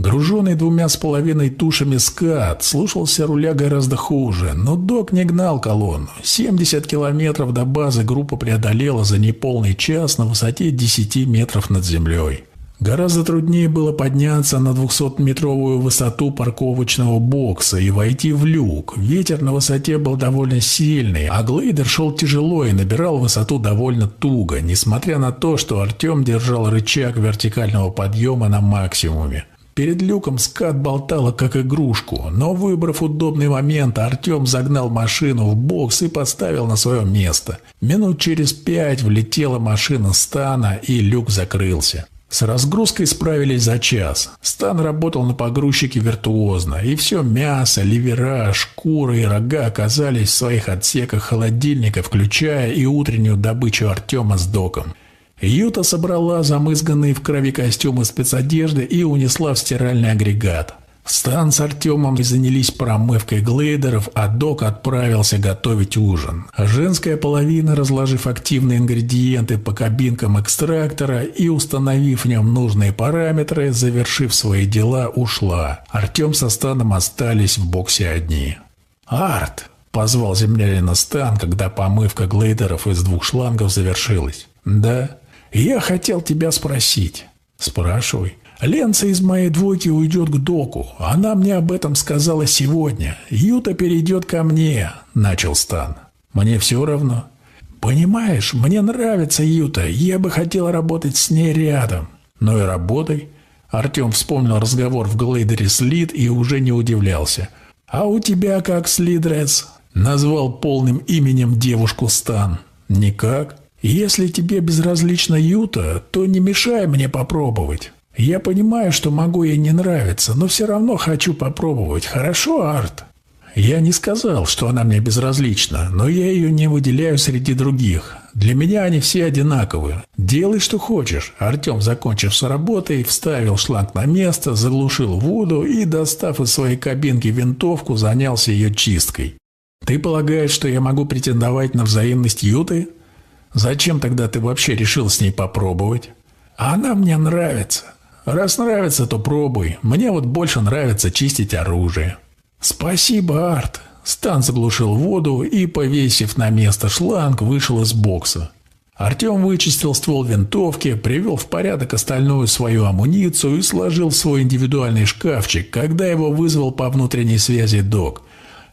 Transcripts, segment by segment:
Груженный двумя с половиной тушами скат слушался руля гораздо хуже, но док не гнал колонну. 70 километров до базы группа преодолела за неполный час на высоте 10 метров над землей. Гораздо труднее было подняться на 200-метровую высоту парковочного бокса и войти в люк. Ветер на высоте был довольно сильный, а глейдер шел тяжело и набирал высоту довольно туго, несмотря на то, что Артем держал рычаг вертикального подъема на максимуме. Перед люком скат болтала как игрушку, но выбрав удобный момент, Артем загнал машину в бокс и поставил на свое место. Минут через пять влетела машина Стана и люк закрылся. С разгрузкой справились за час. Стан работал на погрузчике виртуозно, и все мясо, ливера, шкуры и рога оказались в своих отсеках холодильника, включая и утреннюю добычу Артема с доком. Юта собрала замызганные в крови костюмы спецодежды и унесла в стиральный агрегат. Стан с Артемом занялись промывкой глейдеров, а док отправился готовить ужин. Женская половина, разложив активные ингредиенты по кабинкам экстрактора и установив в нем нужные параметры, завершив свои дела, ушла. Артем со Станом остались в боксе одни. «Арт!» – позвал землянина Стан, когда помывка глейдеров из двух шлангов завершилась. «Да?» «Я хотел тебя спросить». «Спрашивай». «Ленца из моей двойки уйдет к доку. Она мне об этом сказала сегодня. Юта перейдет ко мне», – начал Стан. «Мне все равно». «Понимаешь, мне нравится Юта. Я бы хотел работать с ней рядом». «Ну и работай». Артем вспомнил разговор в глейдере с Лид и уже не удивлялся. «А у тебя как с Лидрец?» Назвал полным именем девушку Стан. «Никак. Если тебе безразлична Юта, то не мешай мне попробовать. Я понимаю, что могу ей не нравиться, но все равно хочу попробовать. Хорошо, Арт? Я не сказал, что она мне безразлична, но я ее не выделяю среди других. Для меня они все одинаковые. Делай, что хочешь. Артем, закончив с работой, вставил шланг на место, заглушил воду и, достав из своей кабинки винтовку, занялся ее чисткой. Ты полагаешь, что я могу претендовать на взаимность Юты? Зачем тогда ты вообще решил с ней попробовать? А она мне нравится. Раз нравится, то пробуй. Мне вот больше нравится чистить оружие. Спасибо, Арт. Стан заглушил воду и, повесив на место шланг, вышел из бокса. Артем вычистил ствол винтовки, привел в порядок остальную свою амуницию и сложил свой индивидуальный шкафчик, когда его вызвал по внутренней связи док.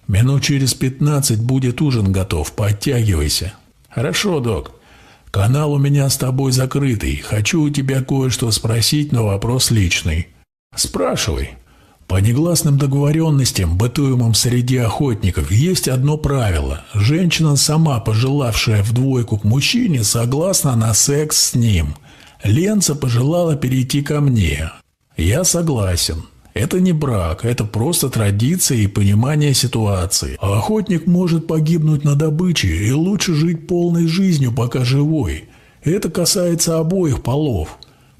«Минут через пятнадцать будет ужин готов, подтягивайся». «Хорошо, док. Канал у меня с тобой закрытый. Хочу у тебя кое-что спросить, но вопрос личный». «Спрашивай». По негласным договоренностям, бытуемым среди охотников, есть одно правило. Женщина, сама пожелавшая в двойку к мужчине, согласна на секс с ним. Ленца пожелала перейти ко мне. Я согласен. Это не брак, это просто традиция и понимание ситуации. А охотник может погибнуть на добыче и лучше жить полной жизнью, пока живой. Это касается обоих полов.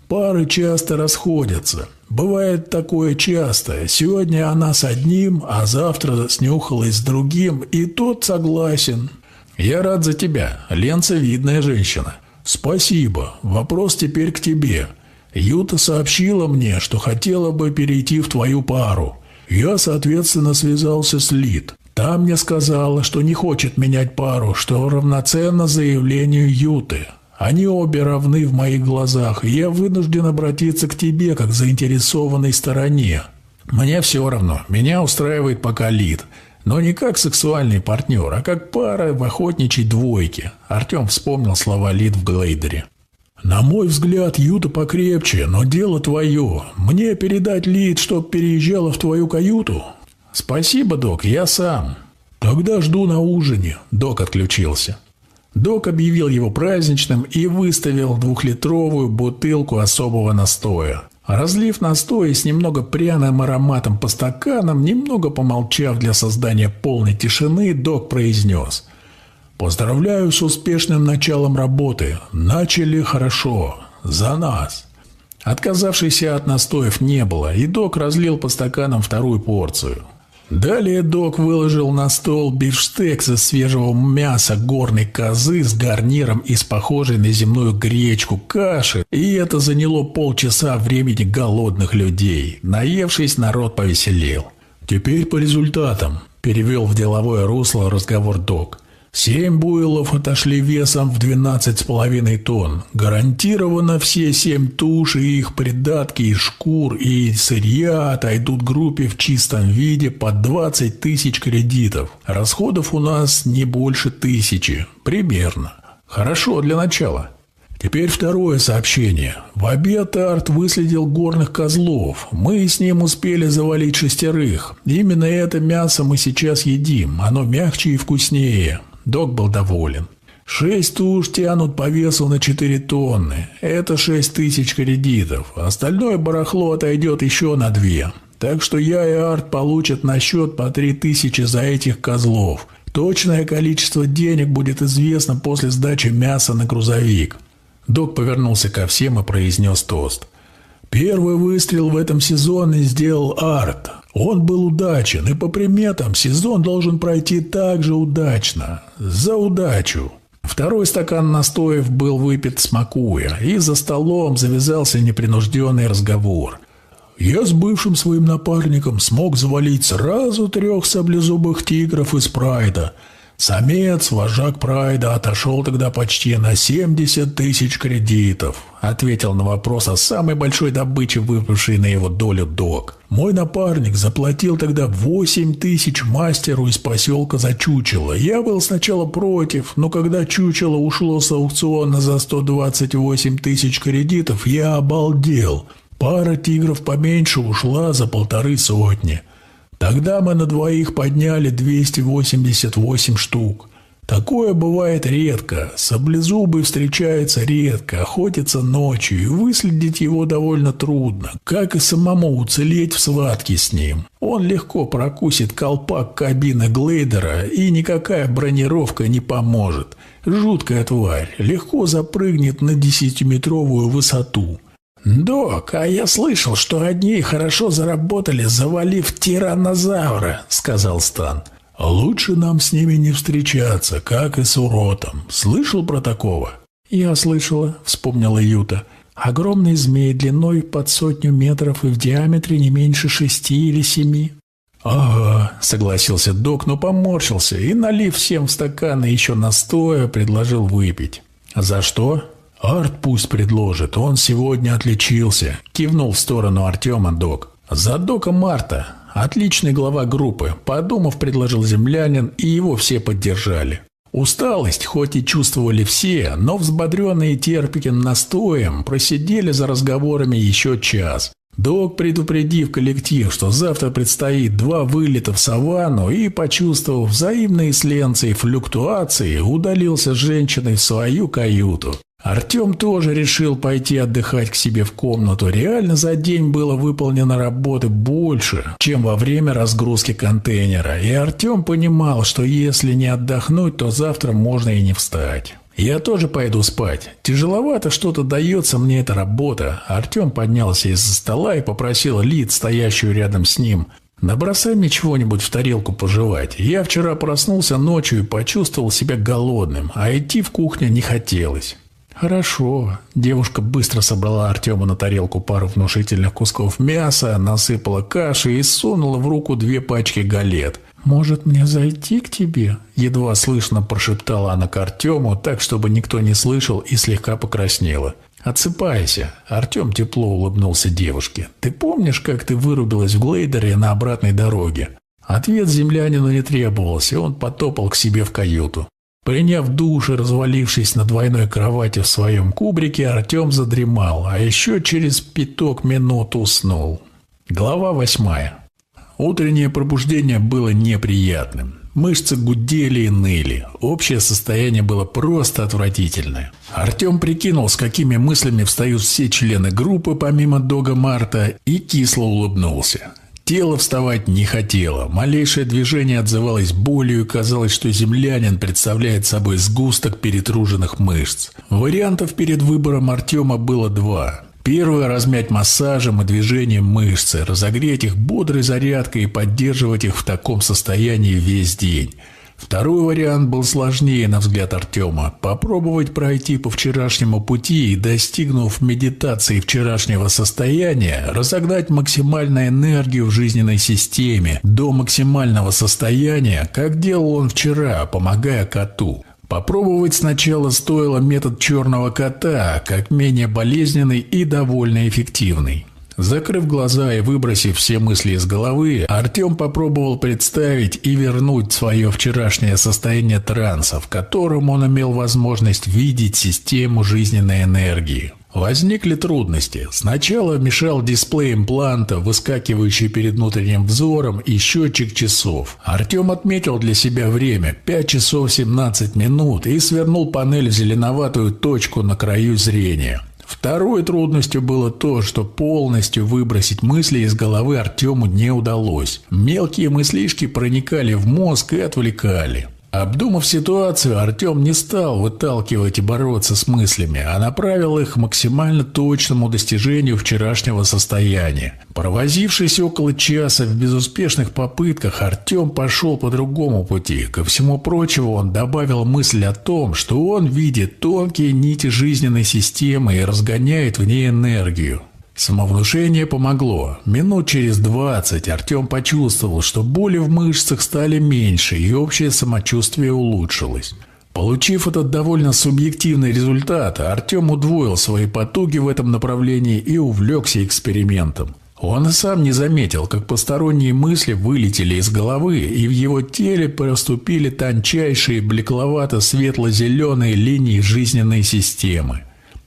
Пары часто расходятся. Бывает такое часто. Сегодня она с одним, а завтра снюхалась с другим, и тот согласен. Я рад за тебя. Ленца видная женщина. Спасибо. Вопрос теперь к тебе. Юта сообщила мне, что хотела бы перейти в твою пару. Я, соответственно, связался с Лид. Та мне сказала, что не хочет менять пару, что равноценно заявлению Юты. Они обе равны в моих глазах, и я вынужден обратиться к тебе, как заинтересованной стороне. Мне все равно, меня устраивает пока Лид, но не как сексуальный партнер, а как пара в охотничьей двойке. Артем вспомнил слова Лид в глейдере. «На мой взгляд, Юта покрепче, но дело твое. Мне передать Лид, чтоб переезжала в твою каюту?» «Спасибо, док, я сам». «Тогда жду на ужине», – док отключился. Док объявил его праздничным и выставил двухлитровую бутылку особого настоя. Разлив настой с немного пряным ароматом по стаканам, немного помолчав для создания полной тишины, док произнес – Поздравляю с успешным началом работы. Начали хорошо. За нас. Отказавшийся от настоев не было, и док разлил по стаканам вторую порцию. Далее док выложил на стол бифштекс из свежего мяса горной козы с гарниром из похожей на земную гречку каши, и это заняло полчаса времени голодных людей. Наевшись, народ повеселел. «Теперь по результатам», – перевел в деловое русло разговор док – Семь буйлов отошли весом в 12,5 тонн. Гарантированно все семь туш и их придатки из шкур и сырья отойдут группе в чистом виде по 20 тысяч кредитов. Расходов у нас не больше тысячи. Примерно. Хорошо для начала. Теперь второе сообщение. В обед Арт выследил горных козлов. Мы с ним успели завалить шестерых. Именно это мясо мы сейчас едим. Оно мягче и вкуснее. Док был доволен. Шесть туш тянут по весу на 4 тонны. Это шесть тысяч кредитов. Остальное барахло отойдет еще на две. Так что я и Арт получат на счет по три тысячи за этих козлов. Точное количество денег будет известно после сдачи мяса на грузовик. Док повернулся ко всем и произнес тост. Первый выстрел в этом сезоне сделал Арт. Он был удачен, и по приметам сезон должен пройти так же удачно. За удачу. Второй стакан настоев был выпит смакуя, и за столом завязался непринужденный разговор. Я с бывшим своим напарником смог завалить сразу трех саблезубых тигров из Прайда – Самец, вожак Прайда, отошел тогда почти на 70 тысяч кредитов. Ответил на вопрос о самой большой добыче, выпавшей на его долю док. Мой напарник заплатил тогда 8 тысяч мастеру из поселка за чучело. Я был сначала против, но когда чучело ушло с аукциона за 128 тысяч кредитов, я обалдел. Пара тигров поменьше ушла за полторы сотни. Тогда мы на двоих подняли 288 штук. Такое бывает редко. Саблезубый встречается редко, охотится ночью, и выследить его довольно трудно, как и самому уцелеть в схватке с ним. Он легко прокусит колпак кабины глейдера, и никакая бронировка не поможет. Жуткая тварь, легко запрыгнет на десятиметровую высоту. «Док, а я слышал, что одни хорошо заработали, завалив тираннозавра», — сказал Стан. «Лучше нам с ними не встречаться, как и с уротом. Слышал про такого?» «Я слышала», — вспомнила Юта. «Огромный змей длиной под сотню метров и в диаметре не меньше шести или семи». «Ага», — согласился док, но поморщился и, налив всем в стаканы еще настоя, предложил выпить. «За что?» «Арт пусть предложит, он сегодня отличился», – кивнул в сторону Артема док. «За дока Марта. Отличный глава группы», – подумав, предложил землянин, и его все поддержали. Усталость, хоть и чувствовали все, но взбодренные терпиким настоем, просидели за разговорами еще час. Док, предупредив коллектив, что завтра предстоит два вылета в саванну и, почувствовав взаимные с Ленцей флюктуации, удалился с женщиной в свою каюту. Артем тоже решил пойти отдыхать к себе в комнату. Реально за день было выполнено работы больше, чем во время разгрузки контейнера. И Артем понимал, что если не отдохнуть, то завтра можно и не встать. «Я тоже пойду спать. Тяжеловато что-то дается мне эта работа». Артем поднялся из-за стола и попросил Лид, стоящую рядом с ним, «Набросай мне чего-нибудь в тарелку пожевать. Я вчера проснулся ночью и почувствовал себя голодным, а идти в кухню не хотелось». «Хорошо». Девушка быстро собрала Артему на тарелку пару внушительных кусков мяса, насыпала каши и сунула в руку две пачки галет. «Может, мне зайти к тебе?» Едва слышно прошептала она к Артему, так, чтобы никто не слышал, и слегка покраснела. «Отсыпайся!» Артем тепло улыбнулся девушке. «Ты помнишь, как ты вырубилась в глейдере на обратной дороге?» Ответ землянину не требовался, он потопал к себе в каюту. Приняв душ и развалившись на двойной кровати в своем кубрике, Артем задремал, а еще через пяток минут уснул. Глава восьмая. Утреннее пробуждение было неприятным. Мышцы гудели и ныли. Общее состояние было просто отвратительное. Артем прикинул, с какими мыслями встают все члены группы, помимо Дога Марта, и кисло улыбнулся. Тело вставать не хотело. Малейшее движение отзывалось болью, и казалось, что землянин представляет собой сгусток перетруженных мышц. Вариантов перед выбором Артема было два. Первое – размять массажем и движением мышцы, разогреть их бодрой зарядкой и поддерживать их в таком состоянии весь день. Второй вариант был сложнее, на взгляд Артема. Попробовать пройти по вчерашнему пути и, достигнув медитации вчерашнего состояния, разогнать максимальную энергию в жизненной системе до максимального состояния, как делал он вчера, помогая коту. Попробовать сначала стоило метод черного кота, как менее болезненный и довольно эффективный. Закрыв глаза и выбросив все мысли из головы, Артем попробовал представить и вернуть свое вчерашнее состояние транса, в котором он имел возможность видеть систему жизненной энергии. Возникли трудности. Сначала мешал дисплей импланта, выскакивающий перед внутренним взором, и счетчик часов. Артем отметил для себя время – 5 часов 17 минут и свернул панель в зеленоватую точку на краю зрения. Второй трудностью было то, что полностью выбросить мысли из головы Артему не удалось. Мелкие мыслишки проникали в мозг и отвлекали. Обдумав ситуацию, Артем не стал выталкивать и бороться с мыслями, а направил их к максимально точному достижению вчерашнего состояния. Провозившись около часа в безуспешных попытках, Артем пошел по другому пути. Ко всему прочему, он добавил мысль о том, что он видит тонкие нити жизненной системы и разгоняет в ней энергию. Самовнушение помогло. Минут через двадцать Артем почувствовал, что боли в мышцах стали меньше и общее самочувствие улучшилось. Получив этот довольно субъективный результат, Артем удвоил свои потуги в этом направлении и увлекся экспериментом. Он и сам не заметил, как посторонние мысли вылетели из головы, и в его теле проступили тончайшие блекловато-светло-зеленые линии жизненной системы.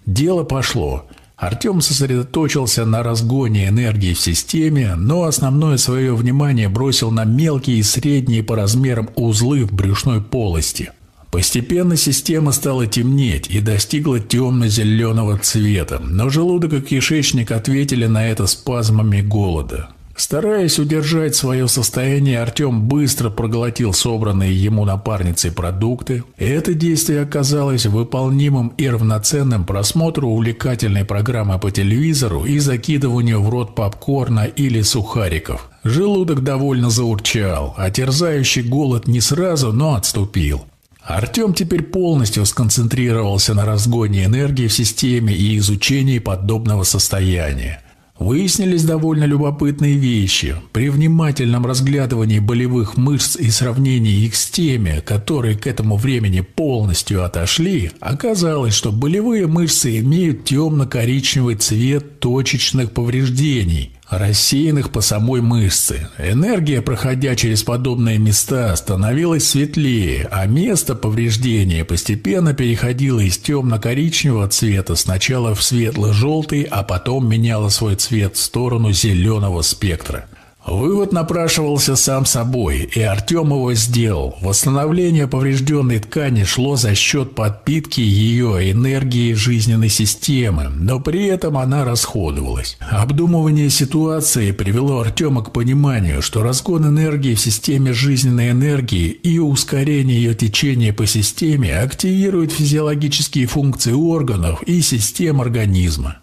Дело пошло – Артем сосредоточился на разгоне энергии в системе, но основное свое внимание бросил на мелкие и средние по размерам узлы в брюшной полости. Постепенно система стала темнеть и достигла темно-зеленого цвета, но желудок и кишечник ответили на это спазмами голода. Стараясь удержать свое состояние, Артем быстро проглотил собранные ему напарницей продукты. Это действие оказалось выполнимым и равноценным просмотру увлекательной программы по телевизору и закидыванию в рот попкорна или сухариков. Желудок довольно заурчал, а терзающий голод не сразу, но отступил. Артем теперь полностью сконцентрировался на разгоне энергии в системе и изучении подобного состояния. Выяснились довольно любопытные вещи. При внимательном разглядывании болевых мышц и сравнении их с теми, которые к этому времени полностью отошли, оказалось, что болевые мышцы имеют темно-коричневый цвет точечных повреждений, рассеянных по самой мышце. Энергия, проходя через подобные места, становилась светлее, а место повреждения постепенно переходило из темно-коричневого цвета сначала в светло-желтый, а потом меняло свой цвет в сторону зеленого спектра. Вывод напрашивался сам собой, и Артем его сделал. Восстановление поврежденной ткани шло за счет подпитки ее энергии жизненной системы, но при этом она расходовалась. Обдумывание ситуации привело Артема к пониманию, что разгон энергии в системе жизненной энергии и ускорение ее течения по системе активирует физиологические функции органов и систем организма.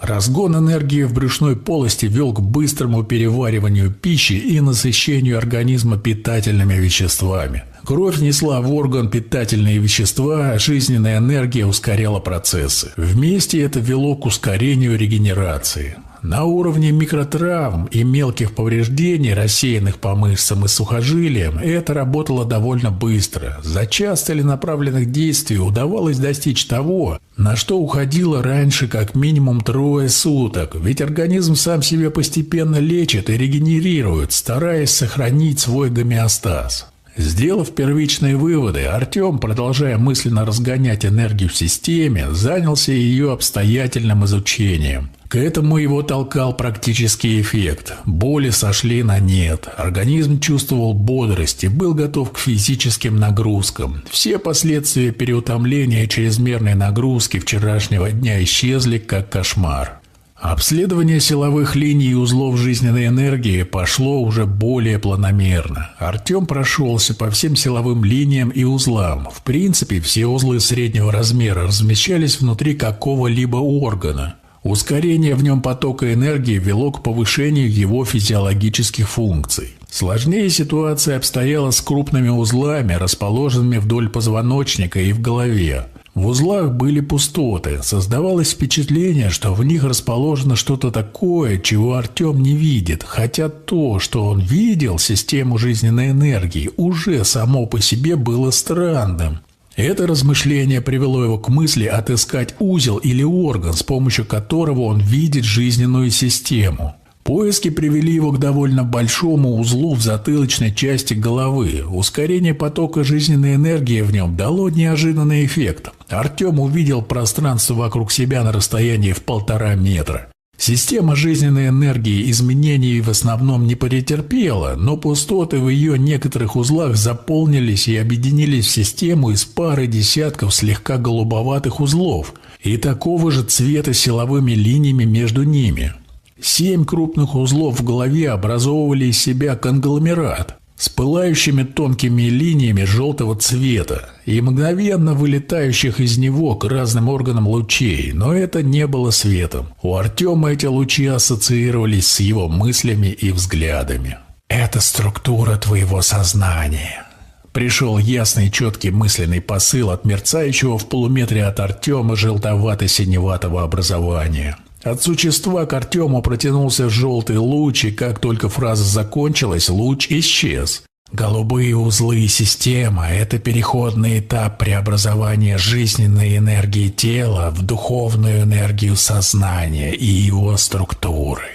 Разгон энергии в брюшной полости вел к быстрому перевариванию пищи и насыщению организма питательными веществами. Кровь несла в орган питательные вещества, а жизненная энергия ускоряла процессы. Вместе это вело к ускорению регенерации. На уровне микротравм и мелких повреждений, рассеянных по мышцам и сухожилиям, это работало довольно быстро. За час целенаправленных действий удавалось достичь того, на что уходило раньше как минимум трое суток, ведь организм сам себя постепенно лечит и регенерирует, стараясь сохранить свой гомеостаз. Сделав первичные выводы, Артем, продолжая мысленно разгонять энергию в системе, занялся ее обстоятельным изучением. К этому его толкал практический эффект. Боли сошли на нет. Организм чувствовал бодрость и был готов к физическим нагрузкам. Все последствия переутомления и чрезмерной нагрузки вчерашнего дня исчезли как кошмар. Обследование силовых линий и узлов жизненной энергии пошло уже более планомерно. Артем прошелся по всем силовым линиям и узлам. В принципе, все узлы среднего размера размещались внутри какого-либо органа. Ускорение в нем потока энергии вело к повышению его физиологических функций. Сложнее ситуация обстояла с крупными узлами, расположенными вдоль позвоночника и в голове. В узлах были пустоты. Создавалось впечатление, что в них расположено что-то такое, чего Артем не видит, хотя то, что он видел, систему жизненной энергии, уже само по себе было странным. Это размышление привело его к мысли отыскать узел или орган, с помощью которого он видит жизненную систему. Поиски привели его к довольно большому узлу в затылочной части головы. Ускорение потока жизненной энергии в нем дало неожиданный эффект. Артем увидел пространство вокруг себя на расстоянии в полтора метра. Система жизненной энергии изменений в основном не претерпела, но пустоты в ее некоторых узлах заполнились и объединились в систему из пары десятков слегка голубоватых узлов и такого же цвета силовыми линиями между ними. Семь крупных узлов в голове образовывали из себя конгломерат, с пылающими тонкими линиями желтого цвета и мгновенно вылетающих из него к разным органам лучей, но это не было светом. У Артема эти лучи ассоциировались с его мыслями и взглядами. «Это структура твоего сознания», Пришел ясный четкий мысленный посыл от мерцающего в полуметре от Артема желтовато-синеватого образования. От существа к Артему протянулся желтый луч, и как только фраза закончилась, луч исчез. Голубые узлы система – это переходный этап преобразования жизненной энергии тела в духовную энергию сознания и его структуры.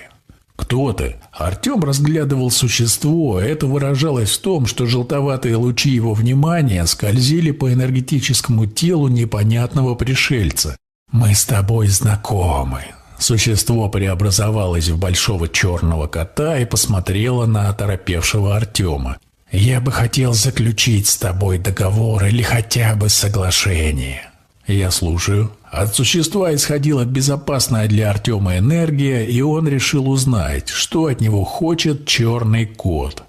Кто ты? Артем разглядывал существо. Это выражалось в том, что желтоватые лучи его внимания скользили по энергетическому телу непонятного пришельца. «Мы с тобой знакомы», Существо преобразовалось в большого черного кота и посмотрело на оторопевшего Артема. «Я бы хотел заключить с тобой договор или хотя бы соглашение». «Я слушаю». От существа исходила безопасная для Артема энергия, и он решил узнать, что от него хочет черный кот.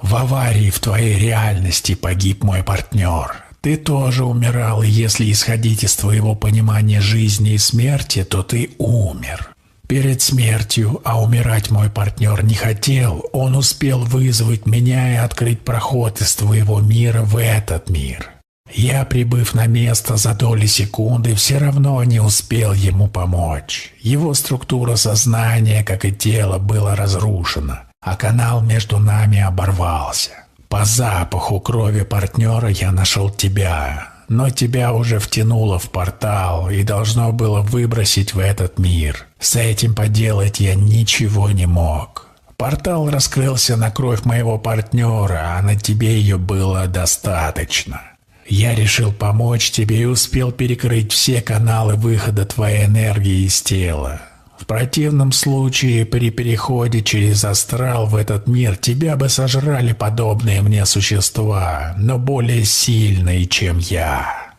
«В аварии в твоей реальности погиб мой партнер. Ты тоже умирал, и если исходить из твоего понимания жизни и смерти, то ты умер. Перед смертью, а умирать мой партнер не хотел, он успел вызвать меня и открыть проход из твоего мира в этот мир. Я, прибыв на место за доли секунды, все равно не успел ему помочь. Его структура сознания, как и тело, была разрушена, а канал между нами оборвался. По запаху крови партнера я нашел тебя, но тебя уже втянуло в портал и должно было выбросить в этот мир. С этим поделать я ничего не мог. Портал раскрылся на кровь моего партнера, а на тебе ее было достаточно. Я решил помочь тебе и успел перекрыть все каналы выхода твоей энергии из тела. В противном случае при переходе через астрал в этот мир тебя бы сожрали подобные мне существа, но более сильные, чем я.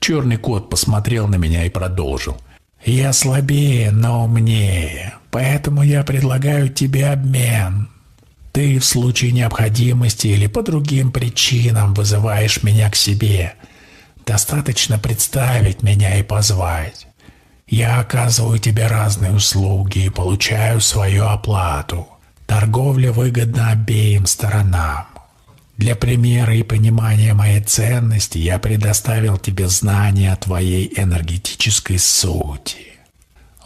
Черный кот посмотрел на меня и продолжил. Я слабее, но умнее, поэтому я предлагаю тебе обмен. Ты в случае необходимости или по другим причинам вызываешь меня к себе. Достаточно представить меня и позвать. Я оказываю тебе разные услуги и получаю свою оплату. Торговля выгодна обеим сторонам. Для примера и понимания моей ценности я предоставил тебе знания о твоей энергетической сути.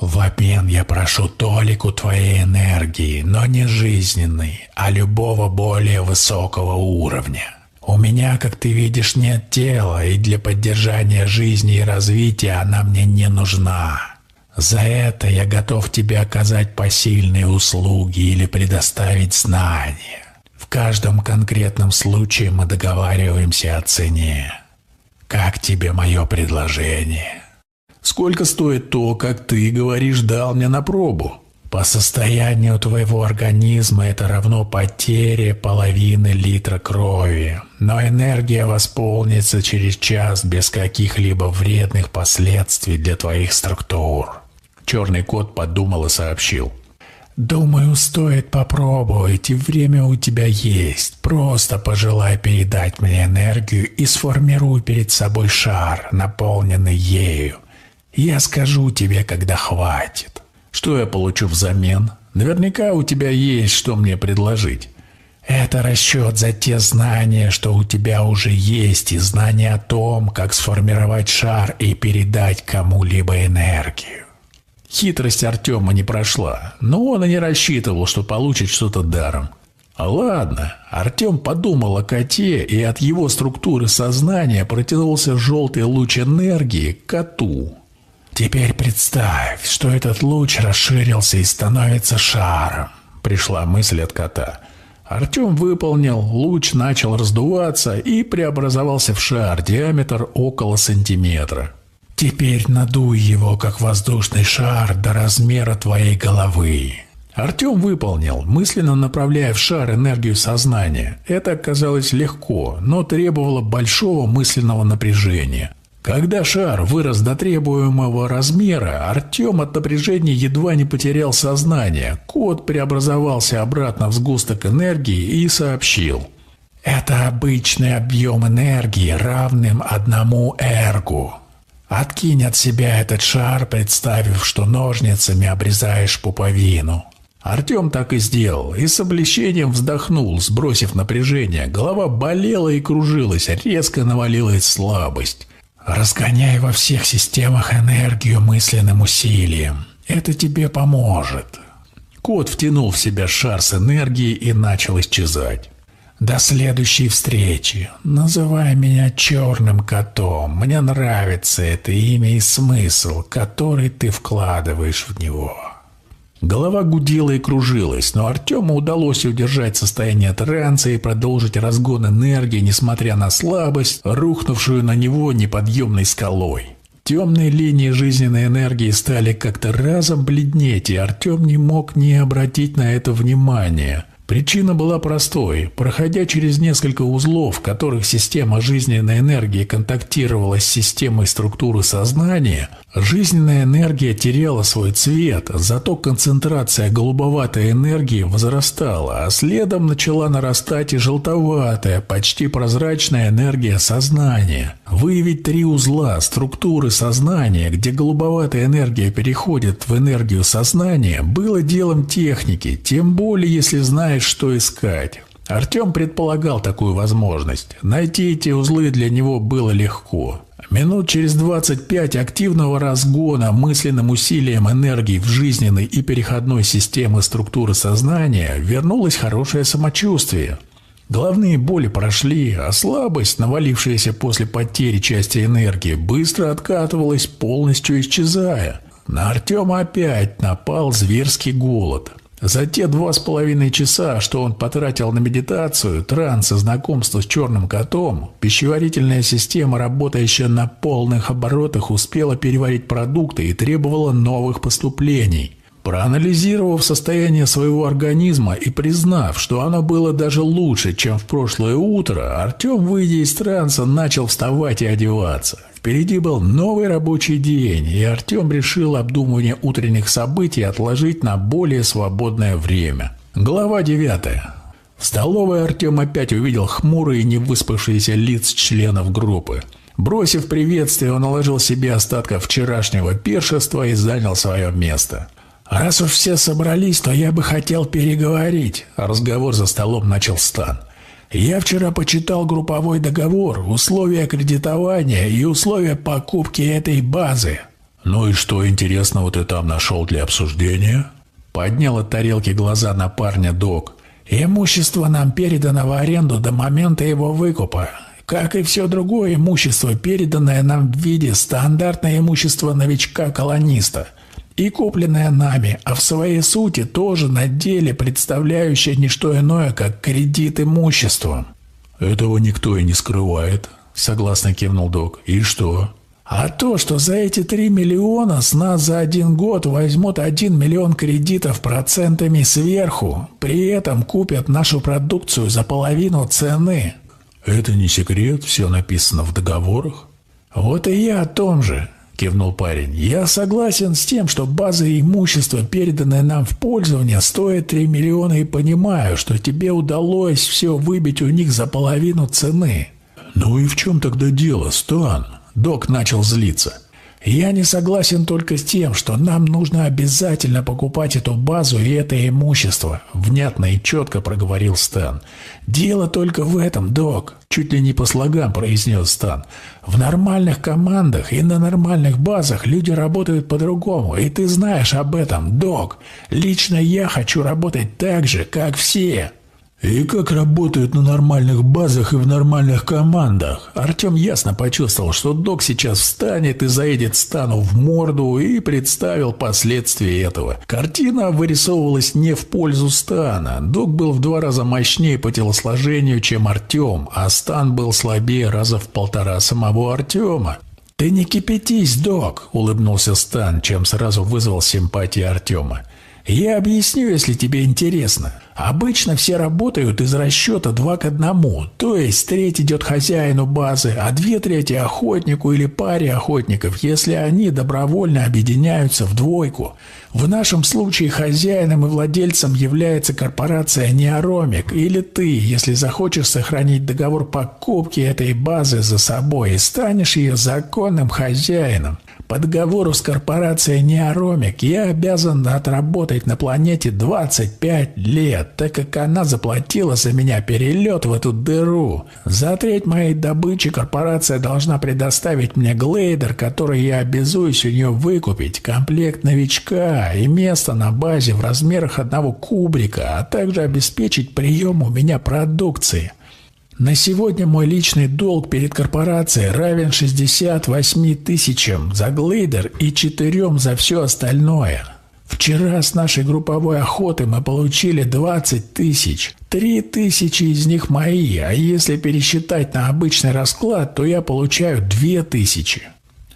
В обмен я прошу толику твоей энергии, но не жизненной, а любого более высокого уровня. У меня, как ты видишь, нет тела, и для поддержания жизни и развития она мне не нужна. За это я готов тебе оказать посильные услуги или предоставить знания. В каждом конкретном случае мы договариваемся о цене. Как тебе мое предложение? Сколько стоит то, как ты говоришь, дал мне на пробу? По состоянию твоего организма это равно потере половины литра крови, но энергия восполнится через час без каких-либо вредных последствий для твоих структур. Черный кот подумал и сообщил. «Думаю, стоит попробовать, и время у тебя есть. Просто пожелай передать мне энергию и сформируй перед собой шар, наполненный ею. Я скажу тебе, когда хватит. Что я получу взамен? Наверняка у тебя есть, что мне предложить. Это расчет за те знания, что у тебя уже есть, и знания о том, как сформировать шар и передать кому-либо энергию. Хитрость Артема не прошла, но он и не рассчитывал, что получит что-то даром. Ладно, Артем подумал о коте, и от его структуры сознания протянулся желтый луч энергии к коту. «Теперь представь, что этот луч расширился и становится шаром», — пришла мысль от кота. Артем выполнил, луч начал раздуваться и преобразовался в шар, диаметр около сантиметра. «Теперь надуй его, как воздушный шар, до размера твоей головы». Артем выполнил, мысленно направляя в шар энергию сознания. Это оказалось легко, но требовало большого мысленного напряжения. Когда шар вырос до требуемого размера, Артем от напряжения едва не потерял сознание. Кот преобразовался обратно в сгусток энергии и сообщил. «Это обычный объем энергии, равным одному эргу. Откинь от себя этот шар, представив, что ножницами обрезаешь пуповину». Артем так и сделал, и с облегчением вздохнул, сбросив напряжение. Голова болела и кружилась, резко навалилась слабость. Разгоняй во всех системах энергию мысленным усилием. Это тебе поможет. Кот втянул в себя шар с энергией и начал исчезать. До следующей встречи. Называй меня черным котом. Мне нравится это имя и смысл, который ты вкладываешь в него. Голова гудела и кружилась, но Артему удалось удержать состояние транса и продолжить разгон энергии, несмотря на слабость, рухнувшую на него неподъемной скалой. Темные линии жизненной энергии стали как-то разом бледнеть, и Артем не мог не обратить на это внимания. Причина была простой. Проходя через несколько узлов, в которых система жизненной энергии контактировала с системой структуры сознания, жизненная энергия теряла свой цвет, зато концентрация голубоватой энергии возрастала, а следом начала нарастать и желтоватая, почти прозрачная энергия сознания. Выявить три узла структуры сознания, где голубоватая энергия переходит в энергию сознания, было делом техники, тем более если знаешь, знает, что искать. Артем предполагал такую возможность. Найти эти узлы для него было легко. Минут через 25 активного разгона мысленным усилием энергии в жизненной и переходной системы структуры сознания вернулось хорошее самочувствие. Головные боли прошли, а слабость, навалившаяся после потери части энергии, быстро откатывалась, полностью исчезая. На Артема опять напал зверский голод. За те два с половиной часа, что он потратил на медитацию, транс и знакомство с черным котом, пищеварительная система, работающая на полных оборотах, успела переварить продукты и требовала новых поступлений. Проанализировав состояние своего организма и признав, что оно было даже лучше, чем в прошлое утро, Артем, выйдя из транса, начал вставать и одеваться. Впереди был новый рабочий день, и Артем решил обдумывание утренних событий отложить на более свободное время. Глава девятая. В столовой Артем опять увидел хмурые невыспавшиеся лиц членов группы. Бросив приветствие, он наложил себе остатка вчерашнего пиршества и занял свое место. «Раз уж все собрались, то я бы хотел переговорить», — разговор за столом начал Стан. Я вчера почитал групповой договор, условия кредитования и условия покупки этой базы. Ну и что интересного ты там нашел для обсуждения? Поднял от тарелки глаза на парня док. Имущество нам передано в аренду до момента его выкупа. Как и все другое имущество, переданное нам в виде стандартное имущество новичка-колониста – и купленная нами, а в своей сути тоже на деле представляющая не что иное, как кредит имуществом. «Этого никто и не скрывает», — согласно кивнул док. «И что?» «А то, что за эти три миллиона с нас за один год возьмут один миллион кредитов процентами сверху, при этом купят нашу продукцию за половину цены». «Это не секрет, все написано в договорах». «Вот и я о том же кивнул парень. «Я согласен с тем, что база имущества, переданная нам в пользование, стоит 3 миллиона и понимаю, что тебе удалось все выбить у них за половину цены». «Ну и в чем тогда дело, Стан?» Док начал злиться. Я не согласен только с тем, что нам нужно обязательно покупать эту базу и это имущество, внятно и четко проговорил Стан. Дело только в этом, док, чуть ли не по слогам произнес Стан. В нормальных командах и на нормальных базах люди работают по-другому, и ты знаешь об этом, док. Лично я хочу работать так же, как все. И как работают на нормальных базах и в нормальных командах. Артем ясно почувствовал, что док сейчас встанет и заедет Стану в морду и представил последствия этого. Картина вырисовывалась не в пользу Стана. Док был в два раза мощнее по телосложению, чем Артем, а Стан был слабее раза в полтора самого Артема. «Ты не кипятись, док», — улыбнулся Стан, чем сразу вызвал симпатии Артема. Я объясню, если тебе интересно. Обычно все работают из расчета два к одному, то есть треть идет хозяину базы, а две трети охотнику или паре охотников, если они добровольно объединяются в двойку. В нашем случае хозяином и владельцем является корпорация Неоромик или ты, если захочешь сохранить договор покупки этой базы за собой и станешь ее законным хозяином. По договору с корпорацией Неоромик я обязан отработать на планете 25 лет, так как она заплатила за меня перелет в эту дыру. За треть моей добычи корпорация должна предоставить мне глейдер, который я обязуюсь у нее выкупить, комплект новичка и место на базе в размерах одного кубрика, а также обеспечить прием у меня продукции. На сегодня мой личный долг перед корпорацией равен 68 тысячам за глейдер и четырем за все остальное. Вчера с нашей групповой охоты мы получили 20 тысяч. Три тысячи из них мои, а если пересчитать на обычный расклад, то я получаю две тысячи.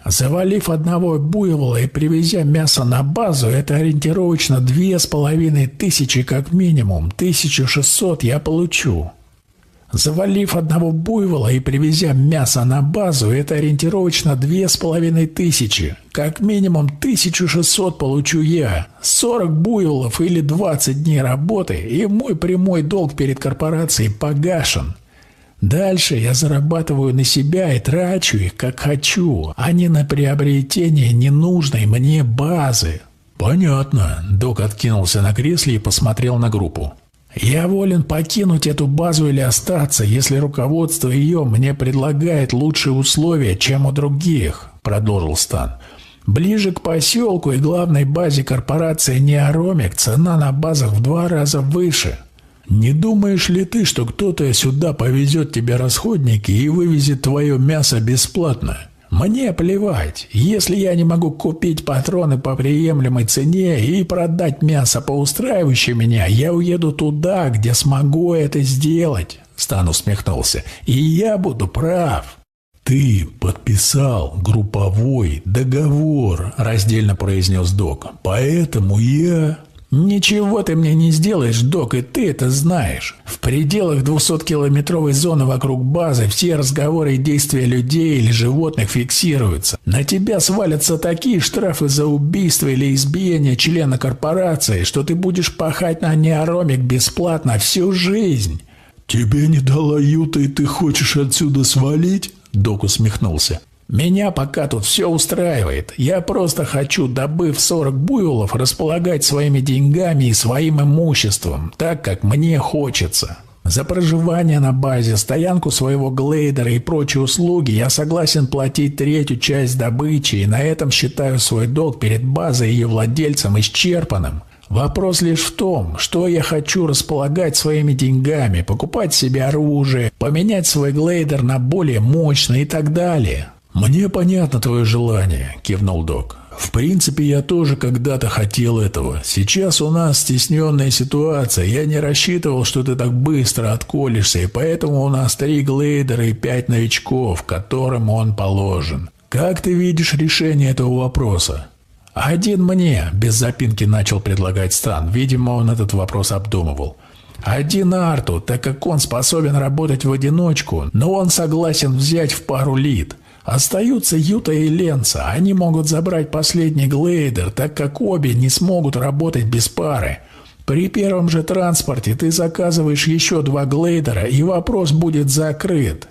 Завалив одного буйвола и привезя мясо на базу, это ориентировочно две с половиной тысячи как минимум, 1600 я получу. Завалив одного буйвола и привезя мясо на базу, это ориентировочно две с половиной тысячи. Как минимум 1600 получу я. 40 буйволов или 20 дней работы, и мой прямой долг перед корпорацией погашен. Дальше я зарабатываю на себя и трачу их, как хочу, а не на приобретение ненужной мне базы. «Понятно», — док откинулся на кресле и посмотрел на группу. Я волен покинуть эту базу или остаться, если руководство ее мне предлагает лучшие условия, чем у других», — продолжил Стан. «Ближе к поселку и главной базе корпорации Неоромик цена на базах в два раза выше». «Не думаешь ли ты, что кто-то сюда повезет тебе расходники и вывезет твое мясо бесплатно?» Мне плевать, если я не могу купить патроны по приемлемой цене и продать мясо по устраивающей меня, я уеду туда, где смогу это сделать. Стан усмехнулся. И я буду прав. «Ты подписал групповой договор», – раздельно произнес док. «Поэтому я...» «Ничего ты мне не сделаешь, док, и ты это знаешь. В пределах 200-километровой зоны вокруг базы все разговоры и действия людей или животных фиксируются. На тебя свалятся такие штрафы за убийство или избиение члена корпорации, что ты будешь пахать на неоромик бесплатно всю жизнь». «Тебе не дала Юта, и ты хочешь отсюда свалить?» Док усмехнулся. Меня пока тут все устраивает. Я просто хочу, добыв 40 буйволов, располагать своими деньгами и своим имуществом, так, как мне хочется. За проживание на базе, стоянку своего глейдера и прочие услуги я согласен платить третью часть добычи и на этом считаю свой долг перед базой и ее владельцем исчерпанным. Вопрос лишь в том, что я хочу располагать своими деньгами, покупать себе оружие, поменять свой глейдер на более мощный и так далее. «Мне понятно твое желание», – кивнул док. «В принципе, я тоже когда-то хотел этого. Сейчас у нас стесненная ситуация. Я не рассчитывал, что ты так быстро отколешься, и поэтому у нас три глейдера и пять новичков, которым он положен. Как ты видишь решение этого вопроса?» «Один мне», – без запинки начал предлагать Стан. Видимо, он этот вопрос обдумывал. Один Арту, так как он способен работать в одиночку, но он согласен взять в пару лид. Остаются Юта и Ленца. Они могут забрать последний глейдер, так как обе не смогут работать без пары. При первом же транспорте ты заказываешь еще два глейдера, и вопрос будет закрыт.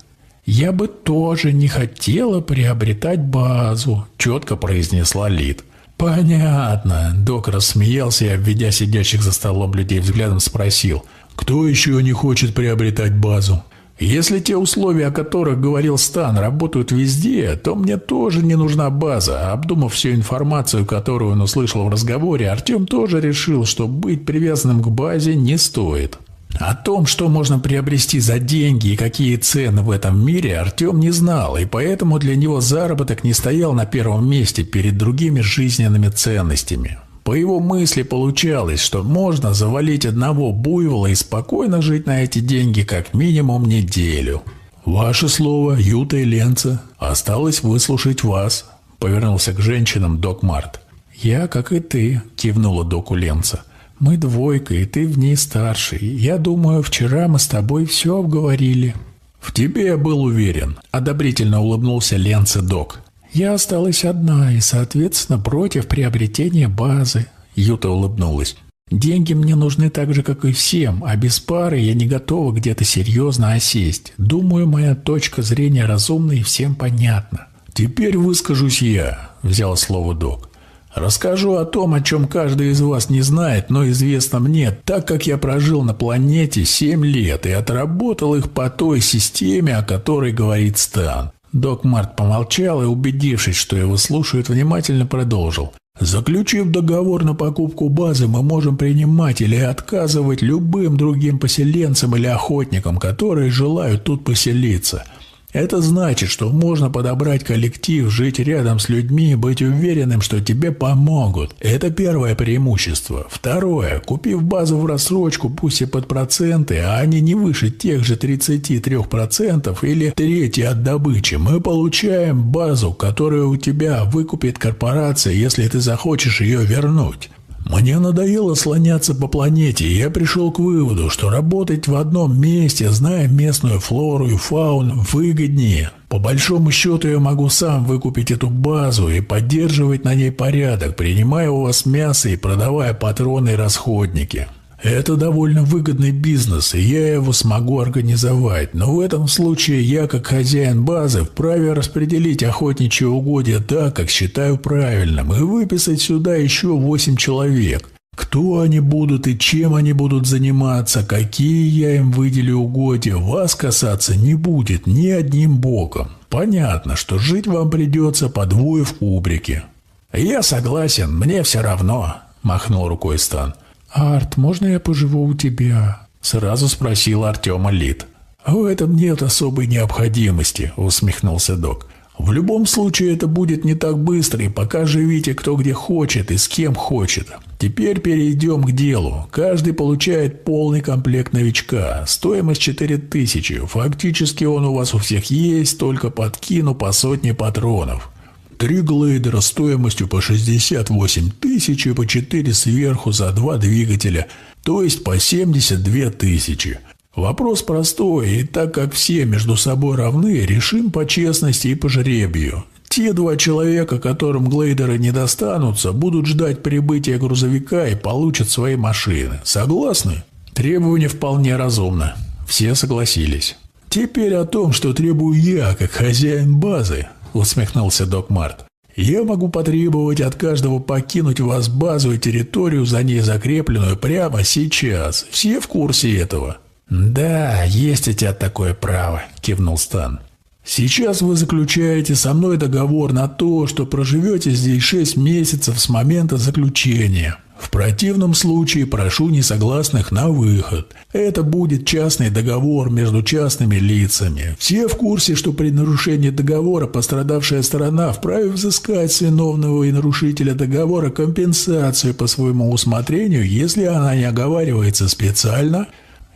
«Я бы тоже не хотела приобретать базу», — четко произнесла Лид. «Понятно», — док рассмеялся и, обведя сидящих за столом людей взглядом, спросил. «Кто еще не хочет приобретать базу?» Если те условия, о которых говорил Стан, работают везде, то мне тоже не нужна база. Обдумав всю информацию, которую он услышал в разговоре, Артем тоже решил, что быть привязанным к базе не стоит. О том, что можно приобрести за деньги и какие цены в этом мире, Артем не знал, и поэтому для него заработок не стоял на первом месте перед другими жизненными ценностями. По его мысли получалось, что можно завалить одного буйвола и спокойно жить на эти деньги как минимум неделю. «Ваше слово, Юта и Ленца. Осталось выслушать вас», — повернулся к женщинам док Март. «Я, как и ты», — кивнула доку Ленца. «Мы двойка, и ты в ней старший. Я думаю, вчера мы с тобой все обговорили». «В тебе я был уверен», — одобрительно улыбнулся Ленце док. Я осталась одна и, соответственно, против приобретения базы. Юта улыбнулась. Деньги мне нужны так же, как и всем, а без пары я не готова где-то серьезно осесть. Думаю, моя точка зрения разумна и всем понятна. Теперь выскажусь я, взял слово док. Расскажу о том, о чем каждый из вас не знает, но известно мне, так как я прожил на планете 7 лет и отработал их по той системе, о которой говорит Стан. Док Март помолчал и, убедившись, что его слушают, внимательно продолжил. Заключив договор на покупку базы, мы можем принимать или отказывать любым другим поселенцам или охотникам, которые желают тут поселиться – это значит, что можно подобрать коллектив, жить рядом с людьми быть уверенным, что тебе помогут. Это первое преимущество. Второе. Купив базу в рассрочку, пусть и под проценты, а они не выше тех же 33% или трети от добычи, мы получаем базу, которую у тебя выкупит корпорация, если ты захочешь ее вернуть. Мне надоело слоняться по планете, и я пришел к выводу, что работать в одном месте, зная местную флору и фауну, выгоднее. По большому счету я могу сам выкупить эту базу и поддерживать на ней порядок, принимая у вас мясо и продавая патроны и расходники. Это довольно выгодный бизнес, и я его смогу организовать, но в этом случае я, как хозяин базы, вправе распределить охотничьи угодья так, как считаю правильным, и выписать сюда еще восемь человек. Кто они будут и чем они будут заниматься, какие я им выделю угодья, вас касаться не будет ни одним боком. Понятно, что жить вам придется по двое в кубрике. «Я согласен, мне все равно», – махнул рукой Стан. «Арт, можно я поживу у тебя?» – сразу спросил Артема Лид. «В этом нет особой необходимости», – усмехнулся док. «В любом случае это будет не так быстро, и пока живите кто где хочет и с кем хочет. Теперь перейдем к делу. Каждый получает полный комплект новичка. Стоимость 4000. Фактически он у вас у всех есть, только подкину по сотне патронов. Три глейдера стоимостью по 68 тысяч и по 4 сверху за два двигателя, то есть по 72 тысячи. Вопрос простой, и так как все между собой равны, решим по честности и по жребию. Те два человека, которым глейдеры не достанутся, будут ждать прибытия грузовика и получат свои машины. Согласны? Требование вполне разумно. Все согласились. Теперь о том, что требую я, как хозяин базы усмехнулся док Март. «Я могу потребовать от каждого покинуть вас базу и территорию, за ней закрепленную, прямо сейчас. Все в курсе этого?» «Да, есть у тебя такое право», – кивнул Стан. «Сейчас вы заключаете со мной договор на то, что проживете здесь шесть месяцев с момента заключения. В противном случае прошу несогласных на выход. Это будет частный договор между частными лицами. Все в курсе, что при нарушении договора пострадавшая сторона вправе взыскать с виновного и нарушителя договора компенсацию по своему усмотрению, если она не оговаривается специально.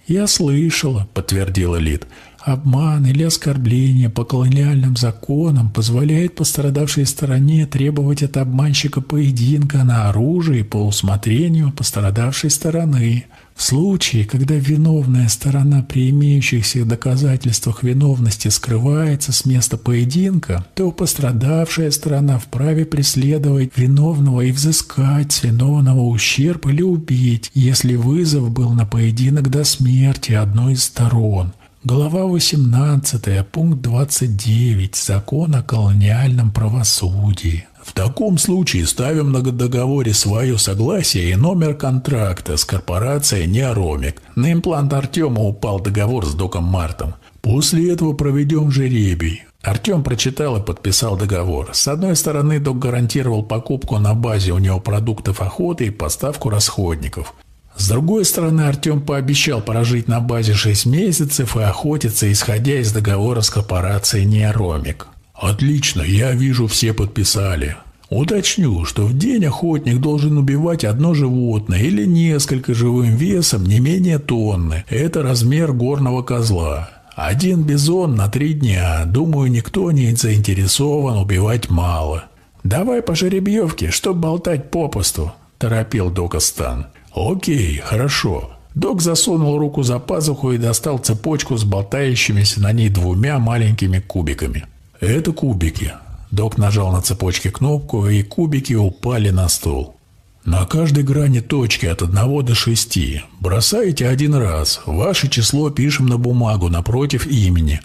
«Я слышала», — подтвердила Лид. Обман или оскорбление по колониальным законам позволяет пострадавшей стороне требовать от обманщика поединка на оружие по усмотрению пострадавшей стороны. В случае, когда виновная сторона при имеющихся доказательствах виновности скрывается с места поединка, то пострадавшая сторона вправе преследовать виновного и взыскать с виновного ущерб или убить, если вызов был на поединок до смерти одной из сторон. Глава 18, пункт 29 Закона о колониальном правосудии. В таком случае ставим на договоре свое согласие и номер контракта с корпорацией «Неоромик». На имплант Артема упал договор с Доком Мартом. После этого проведем жеребий. Артем прочитал и подписал договор. С одной стороны, Док гарантировал покупку на базе у него продуктов охоты и поставку расходников. С другой стороны, Артем пообещал прожить на базе 6 месяцев и охотиться, исходя из договора с корпорацией «Неоромик». «Отлично, я вижу, все подписали. Уточню, что в день охотник должен убивать одно животное или несколько живым весом не менее тонны. Это размер горного козла. Один бизон на три дня. Думаю, никто не заинтересован убивать мало. Давай по жеребьевке, чтоб болтать попусту», – торопил Дока Стан. «Окей, хорошо». Док засунул руку за пазуху и достал цепочку с болтающимися на ней двумя маленькими кубиками. «Это кубики». Док нажал на цепочке кнопку, и кубики упали на стол. На каждой грани точки от 1 до 6 бросаете один раз. Ваше число пишем на бумагу напротив имени.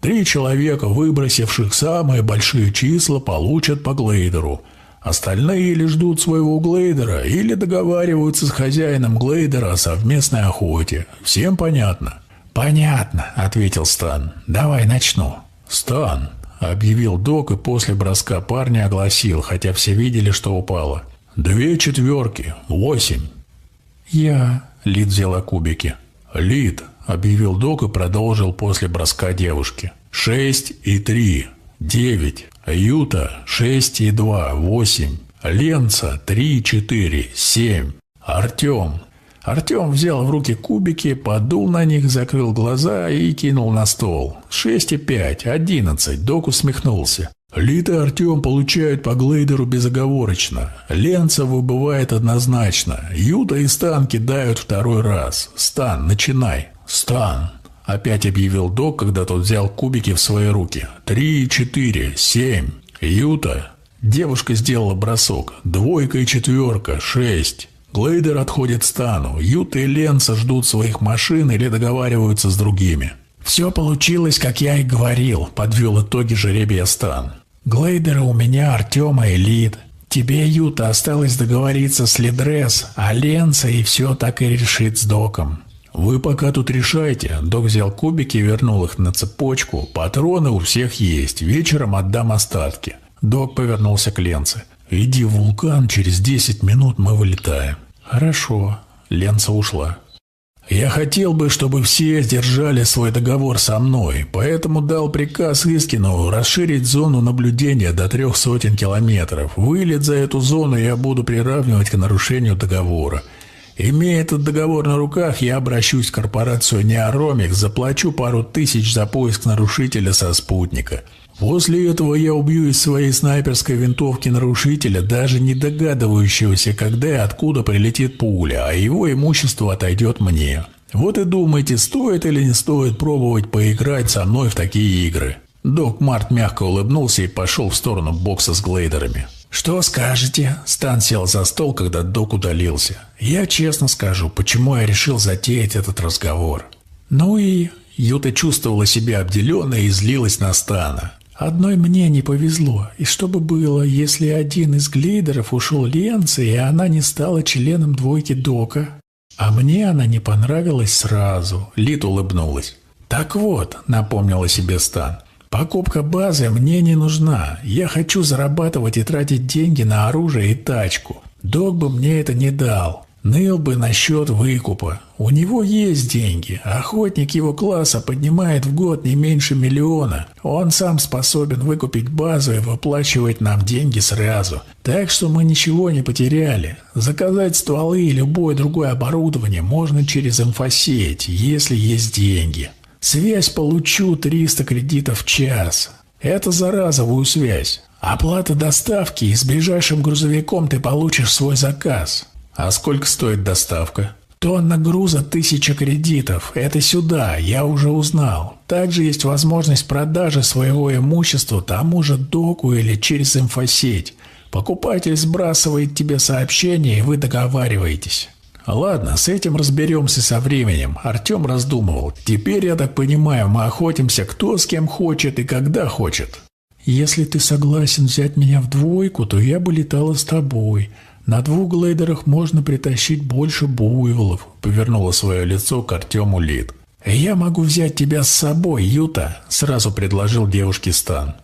Три человека, выбросивших самые большие числа, получат по глейдеру – Остальные или ждут своего глейдера, или договариваются с хозяином глейдера о совместной охоте. Всем понятно? «Понятно», — ответил Стан. «Давай начну». «Стан», — объявил док и после броска парня огласил, хотя все видели, что упало. «Две четверки. Восемь». «Я...» — Лид взяла кубики. «Лид», — объявил док и продолжил после броска девушки. «Шесть и три. Девять. Юта 6 и 2, 8. Ленца 3, 4, 7. Артем. Артем взял в руки кубики, подул на них, закрыл глаза и кинул на стол. 6 и 5, 11. Док усмехнулся. Лита Артем получают по глейдеру безоговорочно. Ленца выбывает однозначно. Юта и Стан кидают второй раз. Стан, начинай. Стан. Опять объявил док, когда тот взял кубики в свои руки. «Три, четыре, семь. Юта». Девушка сделала бросок. «Двойка и четверка. Шесть». Глейдер отходит стану. Юта и Ленса ждут своих машин или договариваются с другими. «Все получилось, как я и говорил», — подвел итоги жеребия Стан. «Глейдеры у меня, Артема и Лид. Тебе, Юта, осталось договориться с Лидрес, а Ленса и все так и решит с Доком. «Вы пока тут решайте». Док взял кубики и вернул их на цепочку. «Патроны у всех есть. Вечером отдам остатки». Док повернулся к Ленце. «Иди в вулкан, через десять минут мы вылетаем». «Хорошо». Ленца ушла. «Я хотел бы, чтобы все сдержали свой договор со мной, поэтому дал приказ Искину расширить зону наблюдения до трех сотен километров. Вылет за эту зону я буду приравнивать к нарушению договора. Имея этот договор на руках, я обращусь в корпорацию Неоромик, заплачу пару тысяч за поиск нарушителя со спутника. После этого я убью из своей снайперской винтовки нарушителя, даже не догадывающегося, когда и откуда прилетит пуля, а его имущество отойдет мне. Вот и думайте, стоит или не стоит пробовать поиграть со мной в такие игры. Док Март мягко улыбнулся и пошел в сторону бокса с глейдерами. «Что скажете?» Стан сел за стол, когда док удалился. «Я честно скажу, почему я решил затеять этот разговор». «Ну и...» Юта чувствовала себя обделенной и злилась на Стана. «Одной мне не повезло. И что бы было, если один из глейдеров ушел Ленце, и она не стала членом двойки Дока? А мне она не понравилась сразу». Лит улыбнулась. «Так вот», — напомнила себе Стан, Покупка базы мне не нужна. Я хочу зарабатывать и тратить деньги на оружие и тачку. Док бы мне это не дал. Ныл бы насчет выкупа. У него есть деньги. Охотник его класса поднимает в год не меньше миллиона. Он сам способен выкупить базу и выплачивать нам деньги сразу. Так что мы ничего не потеряли. Заказать стволы и любое другое оборудование можно через инфосеть, если есть деньги. Связь получу 300 кредитов в час. Это за разовую связь. Оплата доставки и с ближайшим грузовиком ты получишь свой заказ. А сколько стоит доставка? Тонна груза тысяча кредитов. Это сюда, я уже узнал. Также есть возможность продажи своего имущества тому же доку или через инфосеть. Покупатель сбрасывает тебе сообщение, и вы договариваетесь. Ладно, с этим разберемся со временем. Артем раздумывал. Теперь, я так понимаю, мы охотимся кто с кем хочет и когда хочет. Если ты согласен взять меня в двойку, то я бы летала с тобой. На двух глейдерах можно притащить больше буйволов, повернула свое лицо к Артему Лид. «Я могу взять тебя с собой, Юта», – сразу предложил девушке Стан.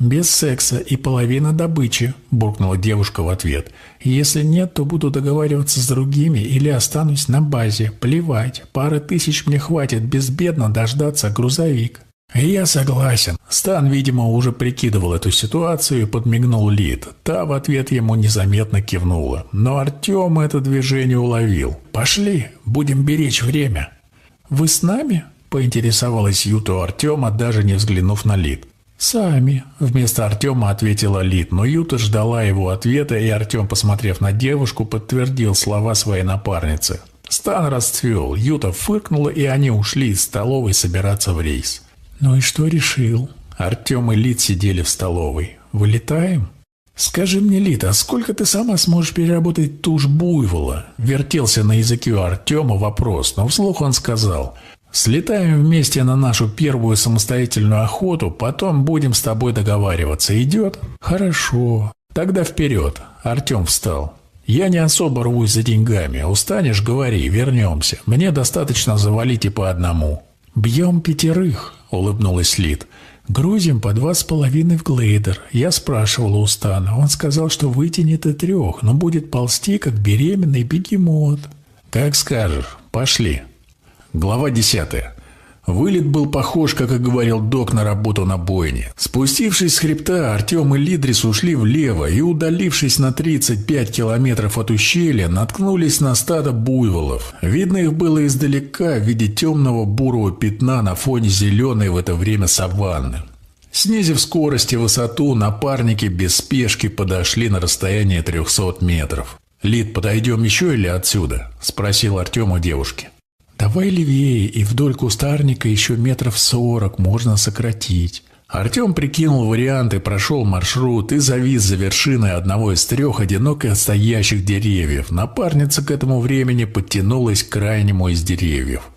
«Без секса и половина добычи», – буркнула девушка в ответ. «Если нет, то буду договариваться с другими или останусь на базе. Плевать, пары тысяч мне хватит безбедно дождаться грузовик». «Я согласен». Стан, видимо, уже прикидывал эту ситуацию и подмигнул Лид. Та в ответ ему незаметно кивнула. Но Артем это движение уловил. «Пошли, будем беречь время». «Вы с нами?» – поинтересовалась Юта у Артема, даже не взглянув на Лид. «Сами», – вместо Артема ответила Лид, но Юта ждала его ответа, и Артем, посмотрев на девушку, подтвердил слова своей напарницы. Стан расцвел, Юта фыркнула, и они ушли из столовой собираться в рейс. «Ну и что решил?» Артем и Лид сидели в столовой. «Вылетаем?» «Скажи мне, Лид, а сколько ты сама сможешь переработать тушь буйвола?» Вертелся на языке у Артема вопрос, но вслух он сказал – Слетаем вместе на нашу первую самостоятельную охоту, потом будем с тобой договариваться. Идет? Хорошо. Тогда вперед. Артем встал. Я не особо рвусь за деньгами. Устанешь, говори, вернемся. Мне достаточно завалить и по одному. Бьем пятерых, улыбнулась Лид. Грузим по два с половиной в глейдер. Я спрашивал у Устана. Он сказал, что вытянет и трех, но будет ползти, как беременный бегемот. Как скажешь. Пошли. Глава 10. Вылет был похож, как и говорил док, на работу на бойне. Спустившись с хребта, Артем и Лидрис ушли влево и, удалившись на 35 километров от ущелья, наткнулись на стадо буйволов. Видно их было издалека в виде темного бурого пятна на фоне зеленой в это время саванны. Снизив скорость и высоту, напарники без спешки подошли на расстояние 300 метров. «Лид, подойдем еще или отсюда?» – спросил Артем у девушки. Давай левее, и вдоль кустарника еще метров сорок можно сократить. Артем прикинул варианты, прошел маршрут и завис за вершиной одного из трех одиноко стоящих деревьев. Напарница к этому времени подтянулась к крайнему из деревьев.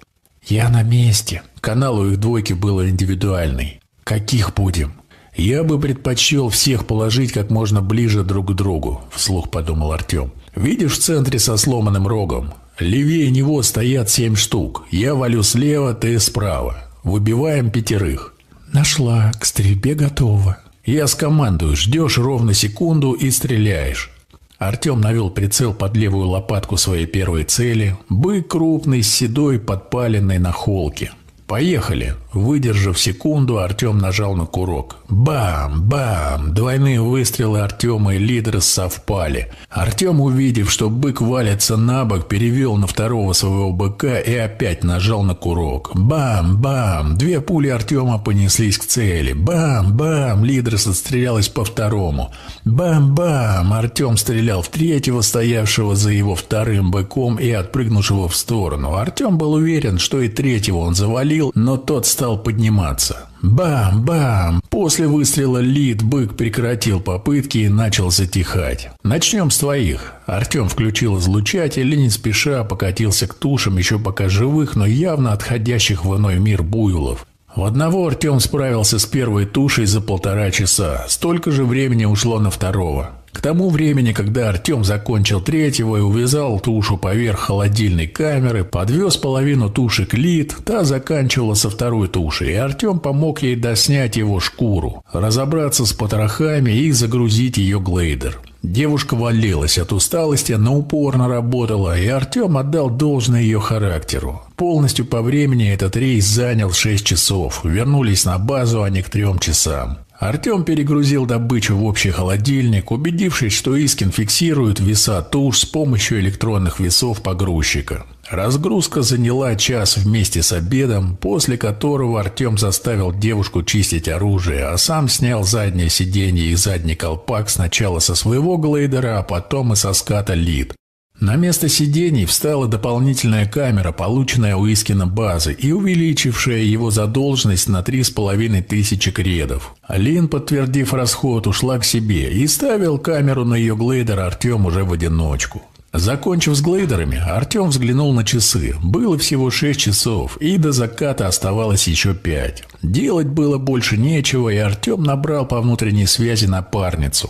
«Я на месте». Канал у их двойки был индивидуальный. «Каких будем?» «Я бы предпочел всех положить как можно ближе друг к другу», – вслух подумал Артем. «Видишь в центре со сломанным рогом? Левее него стоят семь штук. Я валю слева, ты справа. Выбиваем пятерых. Нашла. К стрельбе готова. Я скомандую. Ждешь ровно секунду и стреляешь. Артем навел прицел под левую лопатку своей первой цели. Бык крупный, седой, подпаленный на холке. «Поехали!» Выдержав секунду, Артем нажал на курок. Бам! Бам! Двойные выстрелы Артема и лидера совпали. Артем, увидев, что бык валится на бок, перевел на второго своего быка и опять нажал на курок. Бам! Бам! Две пули Артема понеслись к цели. Бам! Бам! Лидрес отстрелялась по второму. Бам-бам! Артем стрелял в третьего, стоявшего за его вторым быком и отпрыгнувшего в сторону. Артем был уверен, что и третьего он завалил, но тот стал стал подниматься. Бам-бам! После выстрела Лид бык прекратил попытки и начал затихать. «Начнем с твоих». Артем включил излучатель и не спеша покатился к тушам еще пока живых, но явно отходящих в иной мир буйволов. В одного Артем справился с первой тушей за полтора часа. Столько же времени ушло на второго. К тому времени, когда Артем закончил третьего и увязал тушу поверх холодильной камеры, подвез половину туши к Лид, та заканчивала со второй тушей, и Артем помог ей доснять его шкуру, разобраться с потрохами и загрузить ее глейдер. Девушка валилась от усталости, но упорно работала, и Артем отдал должное ее характеру. Полностью по времени этот рейс занял 6 часов. Вернулись на базу они к трем часам. Артем перегрузил добычу в общий холодильник, убедившись, что Искин фиксирует веса туш с помощью электронных весов погрузчика. Разгрузка заняла час вместе с обедом, после которого Артем заставил девушку чистить оружие, а сам снял заднее сиденье и задний колпак сначала со своего глейдера, а потом и со ската лид. На место сидений встала дополнительная камера, полученная у Искина базы и увеличившая его задолженность на три с половиной тысячи кредов. Алин, подтвердив расход, ушла к себе и ставил камеру на ее глейдер Артем уже в одиночку. Закончив с глейдерами, Артем взглянул на часы. Было всего шесть часов, и до заката оставалось еще пять. Делать было больше нечего, и Артем набрал по внутренней связи напарницу.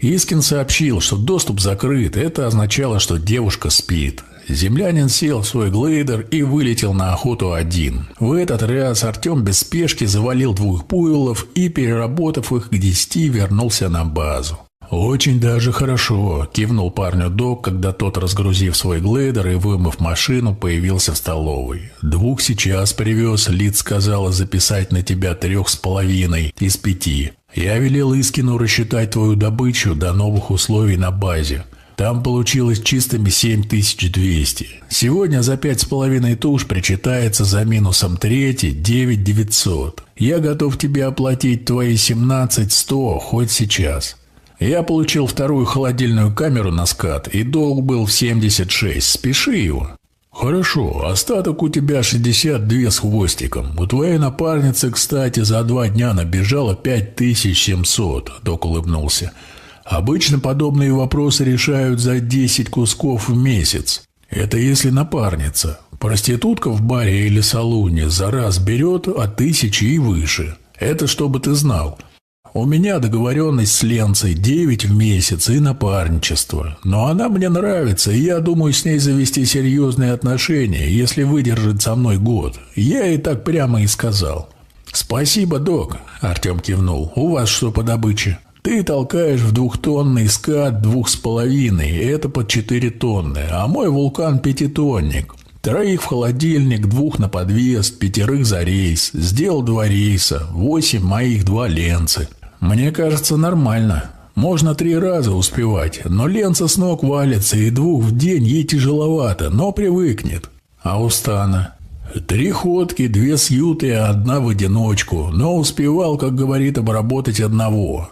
Искин сообщил, что доступ закрыт. Это означало, что девушка спит. Землянин сел в свой глейдер и вылетел на охоту один. В этот раз Артем без спешки завалил двух пуэлов и, переработав их к десяти, вернулся на базу. «Очень даже хорошо», – кивнул парню док, когда тот, разгрузив свой глейдер и вымыв машину, появился в столовой. «Двух сейчас привез, Лид сказала записать на тебя трех с половиной из пяти. Я велел Искину рассчитать твою добычу до новых условий на базе. Там получилось чистыми 7200. Сегодня за пять с половиной туш причитается за минусом трети 9900. Я готов тебе оплатить твои 17100 хоть сейчас. Я получил вторую холодильную камеру на скат, и долг был в 76. Спеши его. Хорошо, остаток у тебя 62 с хвостиком. У твоей напарницы, кстати, за два дня набежало 5700, док улыбнулся. Обычно подобные вопросы решают за 10 кусков в месяц. Это если напарница. Проститутка в баре или салуне за раз берет от тысячи и выше. Это чтобы ты знал. У меня договоренность с Ленцей 9 в месяц и напарничество. Но она мне нравится, и я думаю с ней завести серьезные отношения, если выдержит со мной год. Я ей так прямо и сказал. «Спасибо, док», – Артем кивнул. «У вас что по добыче?» «Ты толкаешь в двухтонный скат двух с половиной, это под четыре тонны, а мой вулкан пятитонник. Троих в холодильник, двух на подвес, пятерых за рейс. Сделал два рейса, восемь моих, два ленцы. Мне кажется, нормально. Можно три раза успевать, но Ленца с ног валится, и двух в день ей тяжеловато, но привыкнет. А у Стана? Три ходки, две сьюты, одна в одиночку, но успевал, как говорит, обработать одного.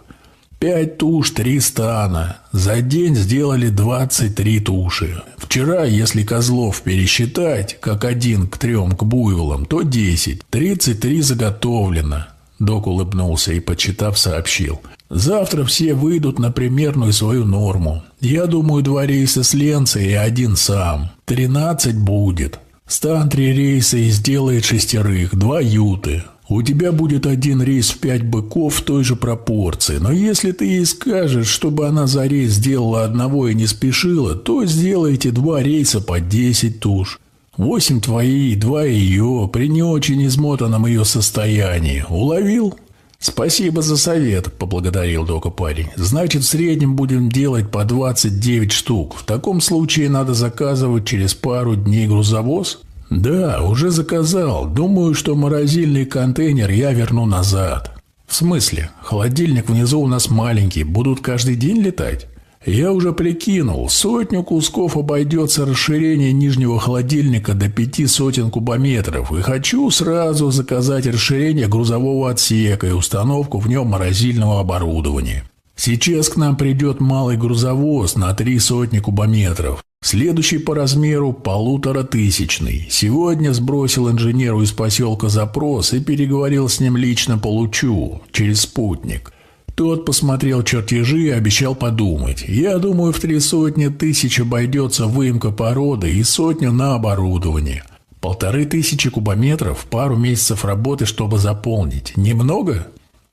Пять туш, три стана. За день сделали 23 туши. Вчера, если козлов пересчитать, как один к трем к буйволам, то 10. 33 заготовлено. Док улыбнулся и, почитав, сообщил. «Завтра все выйдут на примерную свою норму. Я думаю, два рейса с Ленцей и один сам. Тринадцать будет. Стан три рейса и сделает шестерых, два юты. У тебя будет один рейс в пять быков в той же пропорции, но если ты ей скажешь, чтобы она за рейс сделала одного и не спешила, то сделайте два рейса по десять туш. Восемь твои, два ее, при не очень измотанном ее состоянии. Уловил? Спасибо за совет, поблагодарил Дока парень. Значит, в среднем будем делать по 29 штук. В таком случае надо заказывать через пару дней грузовоз? Да, уже заказал. Думаю, что морозильный контейнер я верну назад. В смысле? Холодильник внизу у нас маленький, будут каждый день летать? Я уже прикинул, сотню кусков обойдется расширение нижнего холодильника до пяти сотен кубометров, и хочу сразу заказать расширение грузового отсека и установку в нем морозильного оборудования. Сейчас к нам придет малый грузовоз на три сотни кубометров. Следующий по размеру полутора тысячный. Сегодня сбросил инженеру из поселка запрос и переговорил с ним лично по лучу, через спутник. Тот посмотрел чертежи и обещал подумать. Я думаю, в три сотни тысяч обойдется выемка породы и сотню на оборудование. Полторы тысячи кубометров, пару месяцев работы, чтобы заполнить. Немного?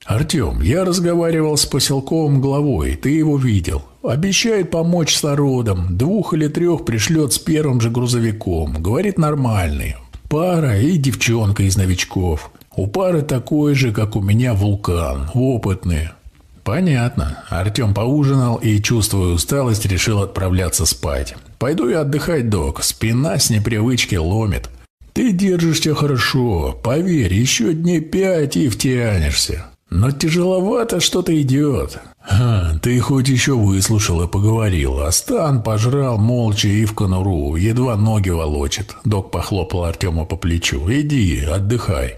Артем, я разговаривал с поселковым главой, ты его видел. Обещает помочь с народом. Двух или трех пришлет с первым же грузовиком. Говорит, нормальный. Пара и девчонка из новичков. У пары такой же, как у меня, вулкан. Опытные. «Понятно». Артем поужинал и, чувствуя усталость, решил отправляться спать. «Пойду я отдыхать, док. Спина с непривычки ломит». «Ты держишься хорошо. Поверь, еще дней пять и втянешься. Но тяжеловато что-то идет». Ха, «Ты хоть еще выслушал и поговорил, а Стан пожрал молча и в конуру, едва ноги волочит». Док похлопал Артема по плечу. «Иди, отдыхай».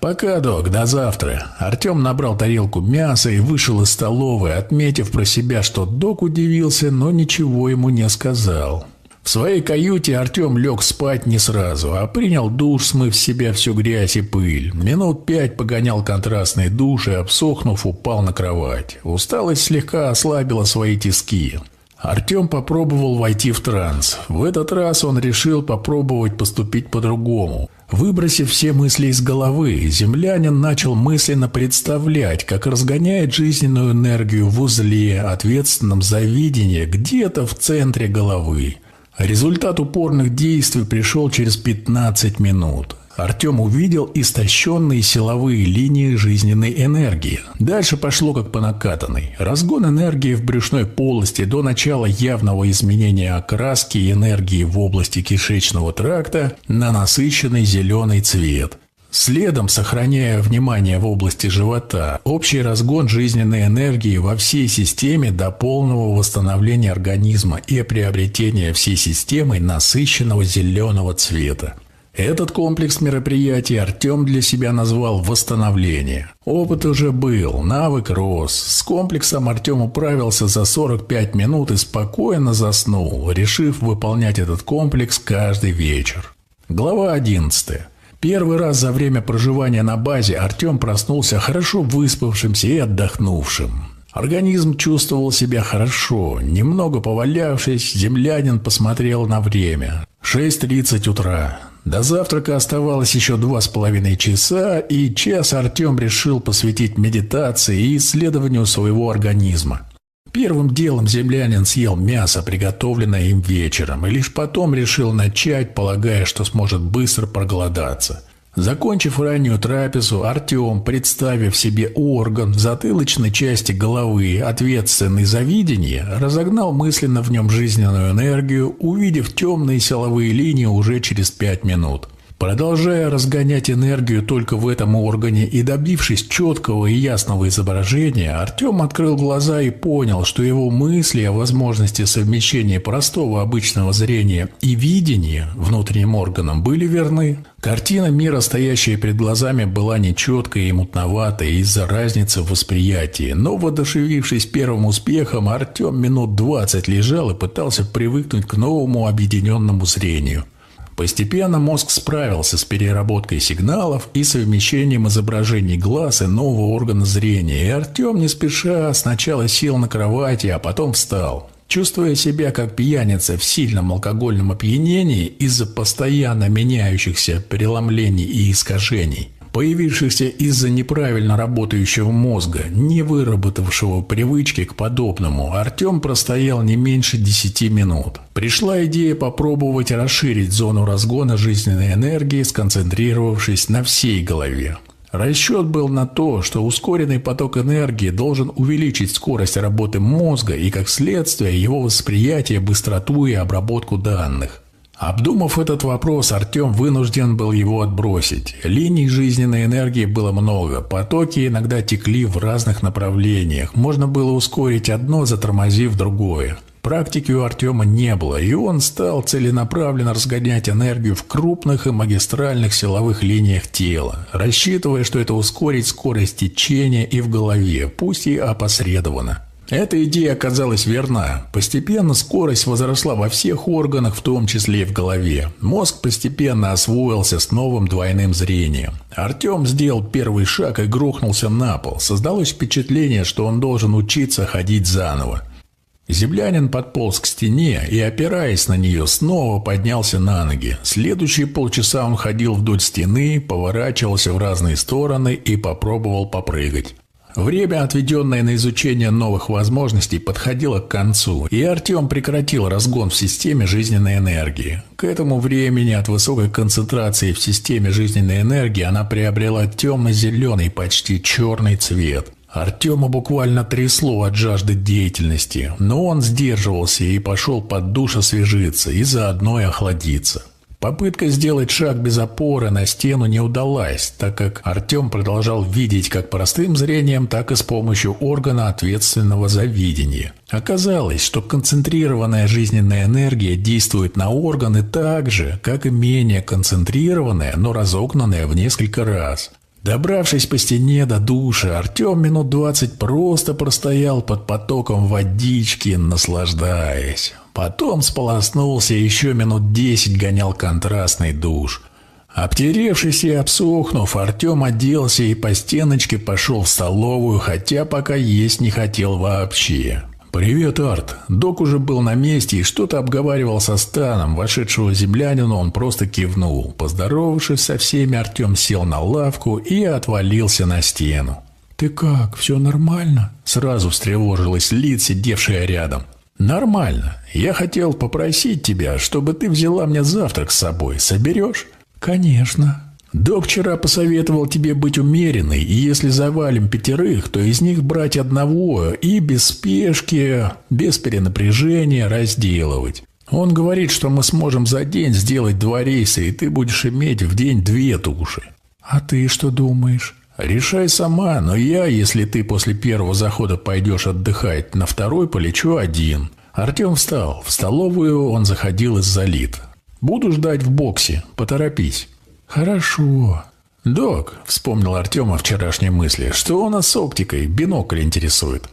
«Пока, док, до завтра». Артем набрал тарелку мяса и вышел из столовой, отметив про себя, что док удивился, но ничего ему не сказал. В своей каюте Артем лег спать не сразу, а принял душ, смыв с себя всю грязь и пыль. Минут пять погонял контрастный душ и, обсохнув, упал на кровать. Усталость слегка ослабила свои тиски. Артем попробовал войти в транс. В этот раз он решил попробовать поступить по-другому. Выбросив все мысли из головы, землянин начал мысленно представлять, как разгоняет жизненную энергию в узле, ответственном за видение, где-то в центре головы. Результат упорных действий пришел через 15 минут. Артем увидел истощенные силовые линии жизненной энергии. Дальше пошло как по накатанной. Разгон энергии в брюшной полости до начала явного изменения окраски энергии в области кишечного тракта на насыщенный зеленый цвет. Следом, сохраняя внимание в области живота, общий разгон жизненной энергии во всей системе до полного восстановления организма и приобретения всей системой насыщенного зеленого цвета. Этот комплекс мероприятий Артем для себя назвал «восстановление». Опыт уже был, навык рос. С комплексом Артем управился за 45 минут и спокойно заснул, решив выполнять этот комплекс каждый вечер. Глава 11. Первый раз за время проживания на базе Артем проснулся хорошо выспавшимся и отдохнувшим. Организм чувствовал себя хорошо. Немного повалявшись, землянин посмотрел на время. 6.30 утра. До завтрака оставалось еще два с половиной часа, и час Артем решил посвятить медитации и исследованию своего организма. Первым делом землянин съел мясо, приготовленное им вечером, и лишь потом решил начать, полагая, что сможет быстро проголодаться. Закончив раннюю трапезу, Артем, представив себе орган в затылочной части головы, ответственный за видение, разогнал мысленно в нем жизненную энергию, увидев темные силовые линии уже через пять минут – Продолжая разгонять энергию только в этом органе и добившись четкого и ясного изображения, Артем открыл глаза и понял, что его мысли о возможности совмещения простого обычного зрения и видения внутренним органом были верны. Картина мира, стоящая перед глазами, была нечеткой и мутноватой из-за разницы в восприятии, но, воодушевившись первым успехом, Артем минут двадцать лежал и пытался привыкнуть к новому объединенному зрению. Постепенно мозг справился с переработкой сигналов и совмещением изображений глаз и нового органа зрения, и Артем не спеша сначала сел на кровати, а потом встал. Чувствуя себя как пьяница в сильном алкогольном опьянении из-за постоянно меняющихся преломлений и искажений – появившихся из-за неправильно работающего мозга, не выработавшего привычки к подобному, Артем простоял не меньше 10 минут. Пришла идея попробовать расширить зону разгона жизненной энергии, сконцентрировавшись на всей голове. Расчет был на то, что ускоренный поток энергии должен увеличить скорость работы мозга и, как следствие, его восприятие, быстроту и обработку данных. Обдумав этот вопрос, Артем вынужден был его отбросить. Линий жизненной энергии было много, потоки иногда текли в разных направлениях. Можно было ускорить одно, затормозив другое. Практики у Артема не было, и он стал целенаправленно разгонять энергию в крупных и магистральных силовых линиях тела, рассчитывая, что это ускорит скорость течения и в голове, пусть и опосредованно. Эта идея оказалась верна. Постепенно скорость возросла во всех органах, в том числе и в голове. Мозг постепенно освоился с новым двойным зрением. Артем сделал первый шаг и грохнулся на пол. Создалось впечатление, что он должен учиться ходить заново. Землянин подполз к стене и, опираясь на нее, снова поднялся на ноги. Следующие полчаса он ходил вдоль стены, поворачивался в разные стороны и попробовал попрыгать. Время, отведенное на изучение новых возможностей, подходило к концу, и Артем прекратил разгон в системе жизненной энергии. К этому времени от высокой концентрации в системе жизненной энергии она приобрела темно-зеленый, почти черный цвет. Артема буквально трясло от жажды деятельности, но он сдерживался и пошел под душ освежиться и заодно и охладиться. Попытка сделать шаг без опоры на стену не удалась, так как Артем продолжал видеть как простым зрением, так и с помощью органа, ответственного за видение. Оказалось, что концентрированная жизненная энергия действует на органы так же, как и менее концентрированная, но разогнанная в несколько раз. Добравшись по стене до душа, Артем минут двадцать просто простоял под потоком водички, наслаждаясь. Потом сполоснулся и еще минут десять гонял контрастный душ. Обтеревшись и обсохнув, Артем оделся и по стеночке пошел в столовую, хотя пока есть не хотел вообще. «Привет, Арт!» Док уже был на месте и что-то обговаривал со Станом. Вошедшего землянина он просто кивнул. Поздоровавшись со всеми, Артем сел на лавку и отвалился на стену. «Ты как? Все нормально?» Сразу встревожилась Лид, сидевшая рядом. «Нормально. Я хотел попросить тебя, чтобы ты взяла мне завтрак с собой. Соберешь?» «Конечно». Док вчера посоветовал тебе быть умеренной, и если завалим пятерых, то из них брать одного и без спешки, без перенапряжения разделывать. Он говорит, что мы сможем за день сделать два рейса, и ты будешь иметь в день две туши. А ты что думаешь? Решай сама, но я, если ты после первого захода пойдешь отдыхать, на второй полечу один. Артем встал. В столовую он заходил из-за лит. Буду ждать в боксе. Поторопись. «Хорошо». «Док», — вспомнил Артем о вчерашней мысли, — «что у нас с оптикой? Бинокль интересует».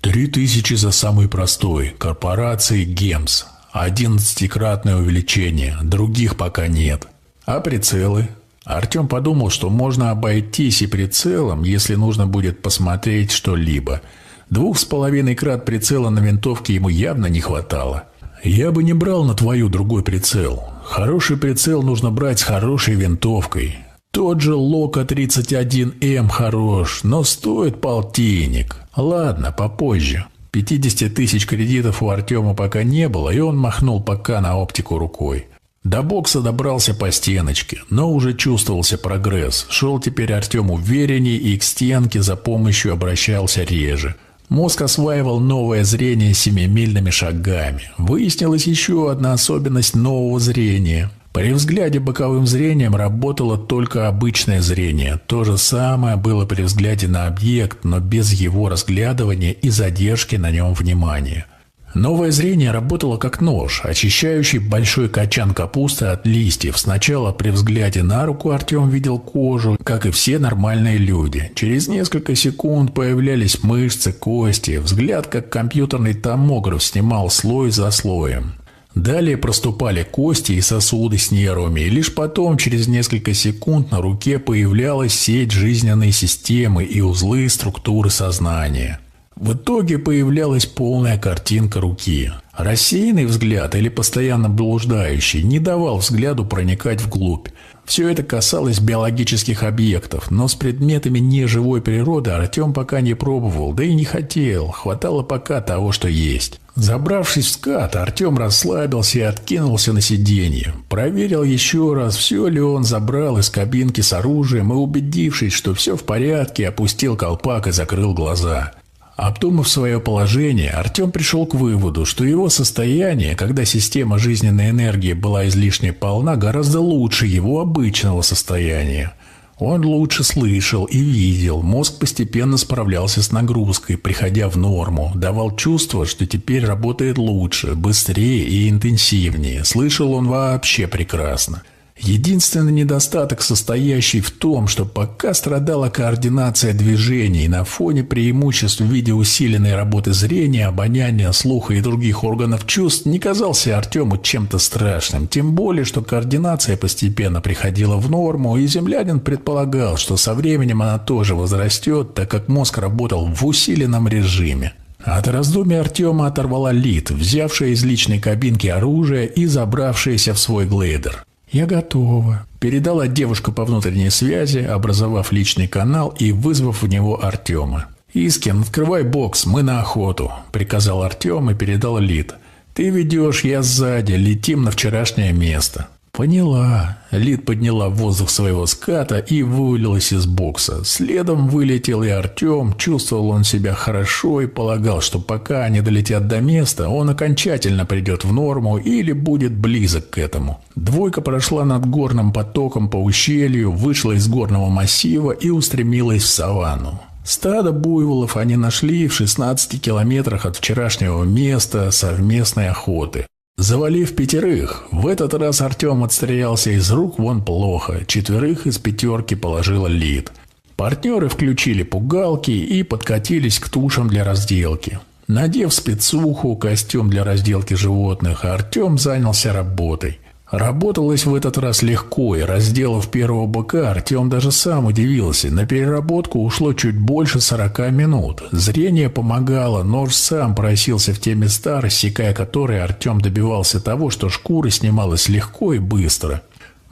«Три тысячи за самый простой. Корпорации ГЕМС. Одиннадцатикратное увеличение. Других пока нет. А прицелы?» Артем подумал, что можно обойтись и прицелом, если нужно будет посмотреть что-либо. Двух с половиной крат прицела на винтовке ему явно не хватало. «Я бы не брал на твою другой прицел. Хороший прицел нужно брать с хорошей винтовкой. Тот же Лока 31М хорош, но стоит полтинник. Ладно, попозже. 50 тысяч кредитов у Артема пока не было, и он махнул пока на оптику рукой. До бокса добрался по стеночке, но уже чувствовался прогресс. Шел теперь Артем уверенней и к стенке за помощью обращался реже. Мозг осваивал новое зрение семимильными шагами. Выяснилась еще одна особенность нового зрения. При взгляде боковым зрением работало только обычное зрение. То же самое было при взгляде на объект, но без его разглядывания и задержки на нем внимания. Новое зрение работало как нож, очищающий большой качан капусты от листьев. Сначала при взгляде на руку Артем видел кожу, как и все нормальные люди. Через несколько секунд появлялись мышцы, кости. Взгляд, как компьютерный томограф, снимал слой за слоем. Далее проступали кости и сосуды с нервами, и лишь потом, через несколько секунд, на руке появлялась сеть жизненной системы и узлы структуры сознания. В итоге появлялась полная картинка руки. Рассеянный взгляд или постоянно блуждающий не давал взгляду проникать вглубь. Все это касалось биологических объектов, но с предметами неживой природы Артем пока не пробовал, да и не хотел, хватало пока того, что есть. Забравшись в скат, Артем расслабился и откинулся на сиденье. Проверил еще раз, все ли он забрал из кабинки с оружием и, убедившись, что все в порядке, опустил колпак и закрыл глаза. Обдумав свое положение, Артем пришел к выводу, что его состояние, когда система жизненной энергии была излишне полна, гораздо лучше его обычного состояния. Он лучше слышал и видел, мозг постепенно справлялся с нагрузкой, приходя в норму, давал чувство, что теперь работает лучше, быстрее и интенсивнее. Слышал он вообще прекрасно. Единственный недостаток, состоящий в том, что пока страдала координация движений на фоне преимуществ в виде усиленной работы зрения, обоняния, слуха и других органов чувств, не казался Артему чем-то страшным. Тем более, что координация постепенно приходила в норму, и землянин предполагал, что со временем она тоже возрастет, так как мозг работал в усиленном режиме. От раздумий Артема оторвала Лид, взявшая из личной кабинки оружие и забравшаяся в свой глейдер. «Я готова», – передала девушка по внутренней связи, образовав личный канал и вызвав в него Артема. «Искин, открывай бокс, мы на охоту», – приказал Артем и передал Лид. «Ты ведешь, я сзади, летим на вчерашнее место». «Поняла». Лид подняла в воздух своего ската и вывалилась из бокса. Следом вылетел и Артем. Чувствовал он себя хорошо и полагал, что пока они долетят до места, он окончательно придет в норму или будет близок к этому. Двойка прошла над горным потоком по ущелью, вышла из горного массива и устремилась в саванну. Стадо буйволов они нашли в 16 километрах от вчерашнего места совместной охоты. Завалив пятерых, в этот раз Артем отстрелялся из рук вон плохо, четверых из пятерки положила лид. Партнеры включили пугалки и подкатились к тушам для разделки. Надев спецуху, костюм для разделки животных, Артем занялся работой. Работалось в этот раз легко, и разделав первого быка, Артем даже сам удивился. На переработку ушло чуть больше сорока минут. Зрение помогало, нож сам просился в те места, рассекая которые Артем добивался того, что шкура снималась легко и быстро.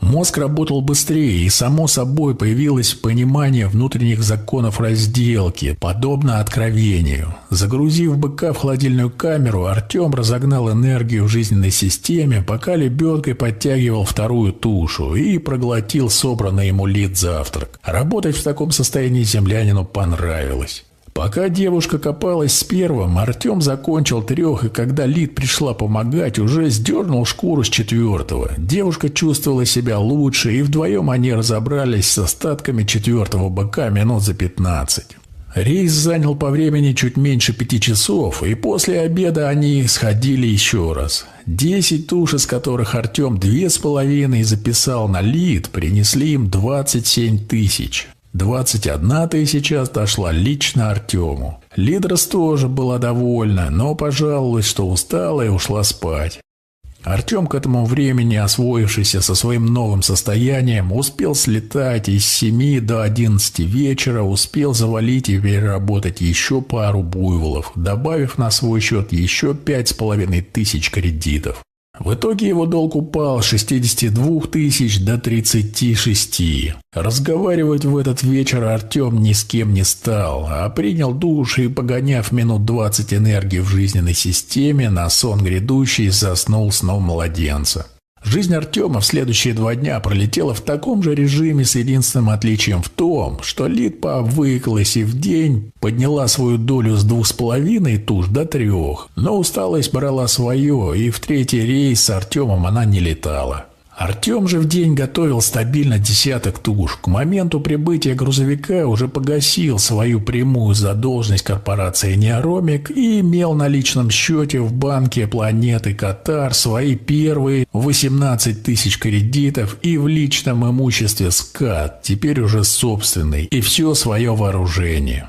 Мозг работал быстрее, и само собой появилось понимание внутренних законов разделки, подобно откровению. Загрузив быка в холодильную камеру, Артем разогнал энергию в жизненной системе, пока лебедкой подтягивал вторую тушу и проглотил собранный ему лид завтрак. Работать в таком состоянии землянину понравилось. Пока девушка копалась с первым, Артем закончил трех, и когда Лид пришла помогать, уже сдернул шкуру с четвертого. Девушка чувствовала себя лучше, и вдвоем они разобрались с остатками четвертого быка минут за пятнадцать. Рейс занял по времени чуть меньше пяти часов, и после обеда они сходили еще раз. Десять туш, из которых Артем две с половиной записал на лид, принесли им двадцать семь тысяч. Двадцать одна тысяча отошла лично Артему. Лидрос тоже была довольна, но пожаловалась, что устала и ушла спать. Артем к этому времени, освоившийся со своим новым состоянием, успел слетать из семи до одиннадцати вечера, успел завалить и переработать еще пару буйволов, добавив на свой счет еще пять с половиной тысяч кредитов. В итоге его долг упал с 62 тысяч до 36. Разговаривать в этот вечер Артем ни с кем не стал, а принял душ и, погоняв минут 20 энергии в жизненной системе, на сон грядущий заснул сном младенца. Жизнь Артема в следующие два дня пролетела в таком же режиме с единственным отличием в том, что Литпа выкалась и в день подняла свою долю с двух с половиной туш до трех, но усталость брала свое, и в третий рейс с Артемом она не летала. Артем же в день готовил стабильно десяток туш. К моменту прибытия грузовика уже погасил свою прямую задолженность корпорации «Неоромик» и имел на личном счете в банке планеты Катар свои первые 18 тысяч кредитов и в личном имуществе СКАТ, теперь уже собственный, и все свое вооружение.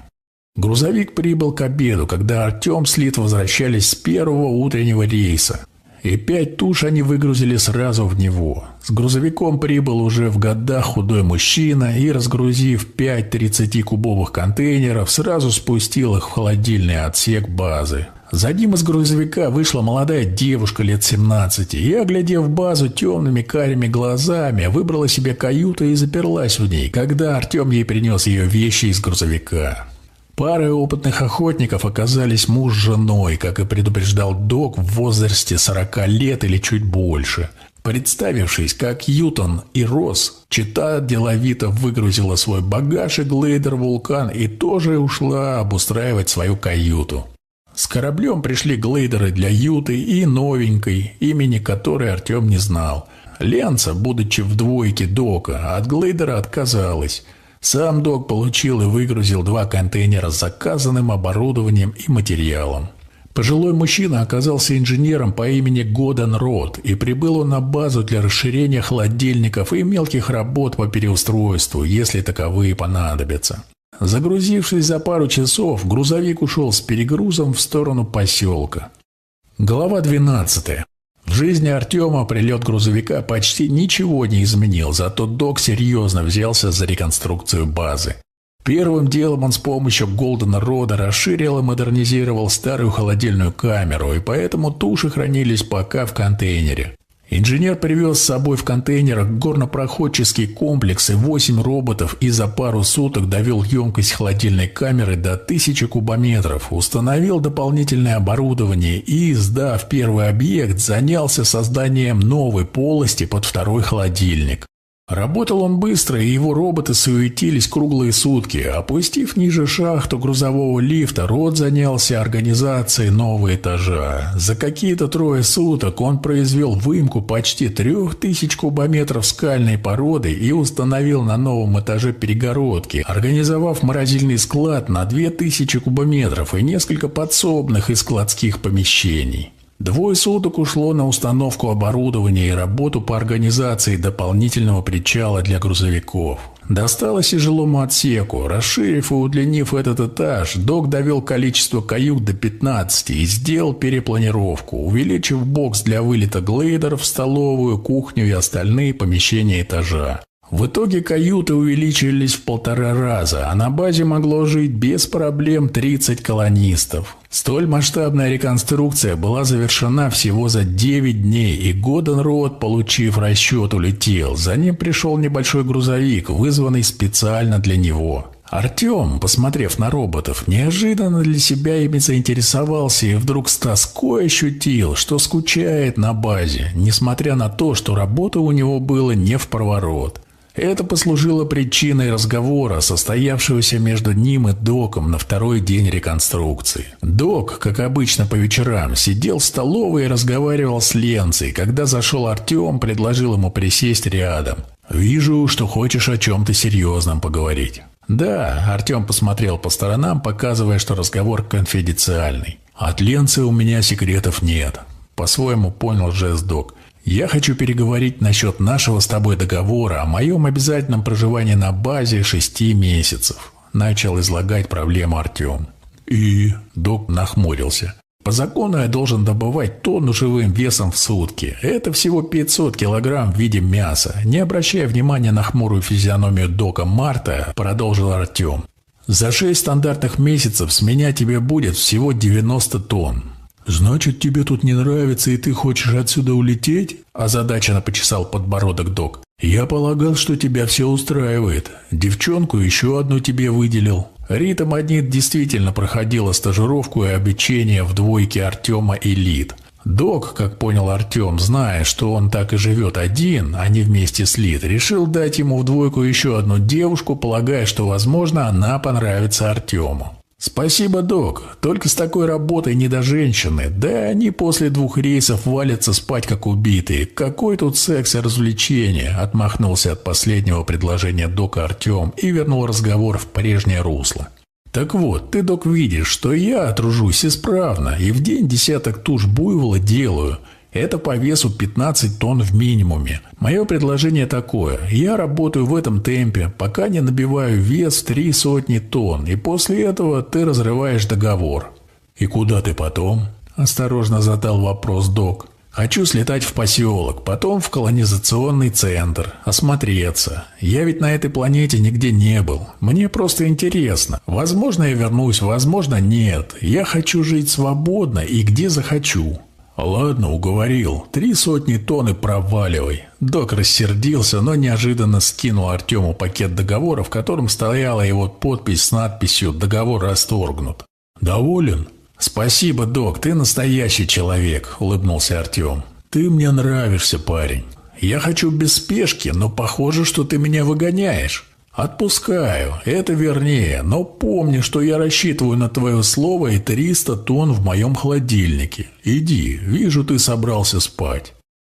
Грузовик прибыл к обеду, когда Артем с Лит возвращались с первого утреннего рейса и пять туш они выгрузили сразу в него. С грузовиком прибыл уже в годах худой мужчина и, разгрузив пять 30-кубовых контейнеров, сразу спустил их в холодильный отсек базы. За ним из грузовика вышла молодая девушка лет 17 и, оглядев базу темными карими глазами, выбрала себе каюту и заперлась в ней, когда Артем ей принес ее вещи из грузовика. Парой опытных охотников оказались муж с женой, как и предупреждал док в возрасте 40 лет или чуть больше. Представившись, как Ютон и Рос, чита деловито выгрузила свой багаж и глейдер «Вулкан» и тоже ушла обустраивать свою каюту. С кораблем пришли глейдеры для Юты и новенькой, имени которой Артем не знал. Ленца, будучи в двойке дока, от глейдера отказалась – сам док получил и выгрузил два контейнера с заказанным оборудованием и материалом. Пожилой мужчина оказался инженером по имени Годен Рот, и прибыл он на базу для расширения холодильников и мелких работ по переустройству, если таковые понадобятся. Загрузившись за пару часов, грузовик ушел с перегрузом в сторону поселка. Глава 12. В жизни Артема прилет грузовика почти ничего не изменил, зато док серьезно взялся за реконструкцию базы. Первым делом он с помощью Голдена Рода расширил и модернизировал старую холодильную камеру, и поэтому туши хранились пока в контейнере. Инженер привез с собой в контейнерах горнопроходческий комплекс и 8 роботов и за пару суток довел емкость холодильной камеры до 1000 кубометров, установил дополнительное оборудование и, сдав первый объект, занялся созданием новой полости под второй холодильник. Работал он быстро, и его роботы суетились круглые сутки. Опустив ниже шахту грузового лифта, Рот занялся организацией нового этажа. За какие-то трое суток он произвел выемку почти трех тысяч кубометров скальной породы и установил на новом этаже перегородки, организовав морозильный склад на две тысячи кубометров и несколько подсобных и складских помещений. Двое суток ушло на установку оборудования и работу по организации дополнительного причала для грузовиков. Досталось и жилому отсеку. Расширив и удлинив этот этаж, док довел количество кают до 15 и сделал перепланировку, увеличив бокс для вылета глейдеров в столовую, кухню и остальные помещения этажа. В итоге каюты увеличились в полтора раза, а на базе могло жить без проблем 30 колонистов. Столь масштабная реконструкция была завершена всего за 9 дней, и Годен Рот, получив расчет, улетел. За ним пришел небольшой грузовик, вызванный специально для него. Артем, посмотрев на роботов, неожиданно для себя ими заинтересовался и вдруг с тоской ощутил, что скучает на базе, несмотря на то, что работа у него была не в проворот. Это послужило причиной разговора, состоявшегося между ним и Доком на второй день реконструкции. Док, как обычно по вечерам, сидел в столовой и разговаривал с Ленцей. Когда зашел Артем, предложил ему присесть рядом. «Вижу, что хочешь о чем-то серьезном поговорить». «Да», – Артем посмотрел по сторонам, показывая, что разговор конфиденциальный. «От Ленцы у меня секретов нет», – по-своему понял жест Док. Я хочу переговорить насчет нашего с тобой договора о моем обязательном проживании на базе шести месяцев. Начал излагать проблему Артем. И док нахмурился. По закону я должен добывать тонну живым весом в сутки. Это всего 500 килограмм в виде мяса. Не обращая внимания на хмурую физиономию дока Марта, продолжил Артем. За 6 стандартных месяцев с меня тебе будет всего 90 тонн. «Значит, тебе тут не нравится, и ты хочешь отсюда улететь?» Озадаченно почесал подбородок док. «Я полагал, что тебя все устраивает. Девчонку еще одну тебе выделил». Рита Магнит действительно проходила стажировку и обучение в двойке Артема «Элит». Док, как понял Артем, зная, что он так и живет один, а не вместе с Лид, решил дать ему в двойку еще одну девушку, полагая, что, возможно, она понравится Артему. «Спасибо, док. Только с такой работой не до женщины. Да они после двух рейсов валятся спать как убитые. Какой тут секс и развлечение?» Отмахнулся от последнего предложения дока Артем и вернул разговор в прежнее русло. «Так вот, ты, док, видишь, что я тружусь исправно и в день десяток туш буйвола делаю». Это по весу 15 тонн в минимуме. Мое предложение такое. Я работаю в этом темпе, пока не набиваю вес в три сотни тонн, и после этого ты разрываешь договор. И куда ты потом? Осторожно задал вопрос док. Хочу слетать в поселок, потом в колонизационный центр, осмотреться. Я ведь на этой планете нигде не был. Мне просто интересно. Возможно, я вернусь, возможно, нет. Я хочу жить свободно и где захочу. «Ладно, уговорил. Три сотни тонн проваливай». Док рассердился, но неожиданно скинул Артему пакет договора, в котором стояла его подпись с надписью «Договор расторгнут». «Доволен?» «Спасибо, док, ты настоящий человек», – улыбнулся Артем. «Ты мне нравишься, парень. Я хочу без спешки, но похоже, что ты меня выгоняешь». «Отпускаю, это вернее, но помни, что я рассчитываю на твое слово и 300 тонн в моем холодильнике. Иди, вижу, ты собрался спать».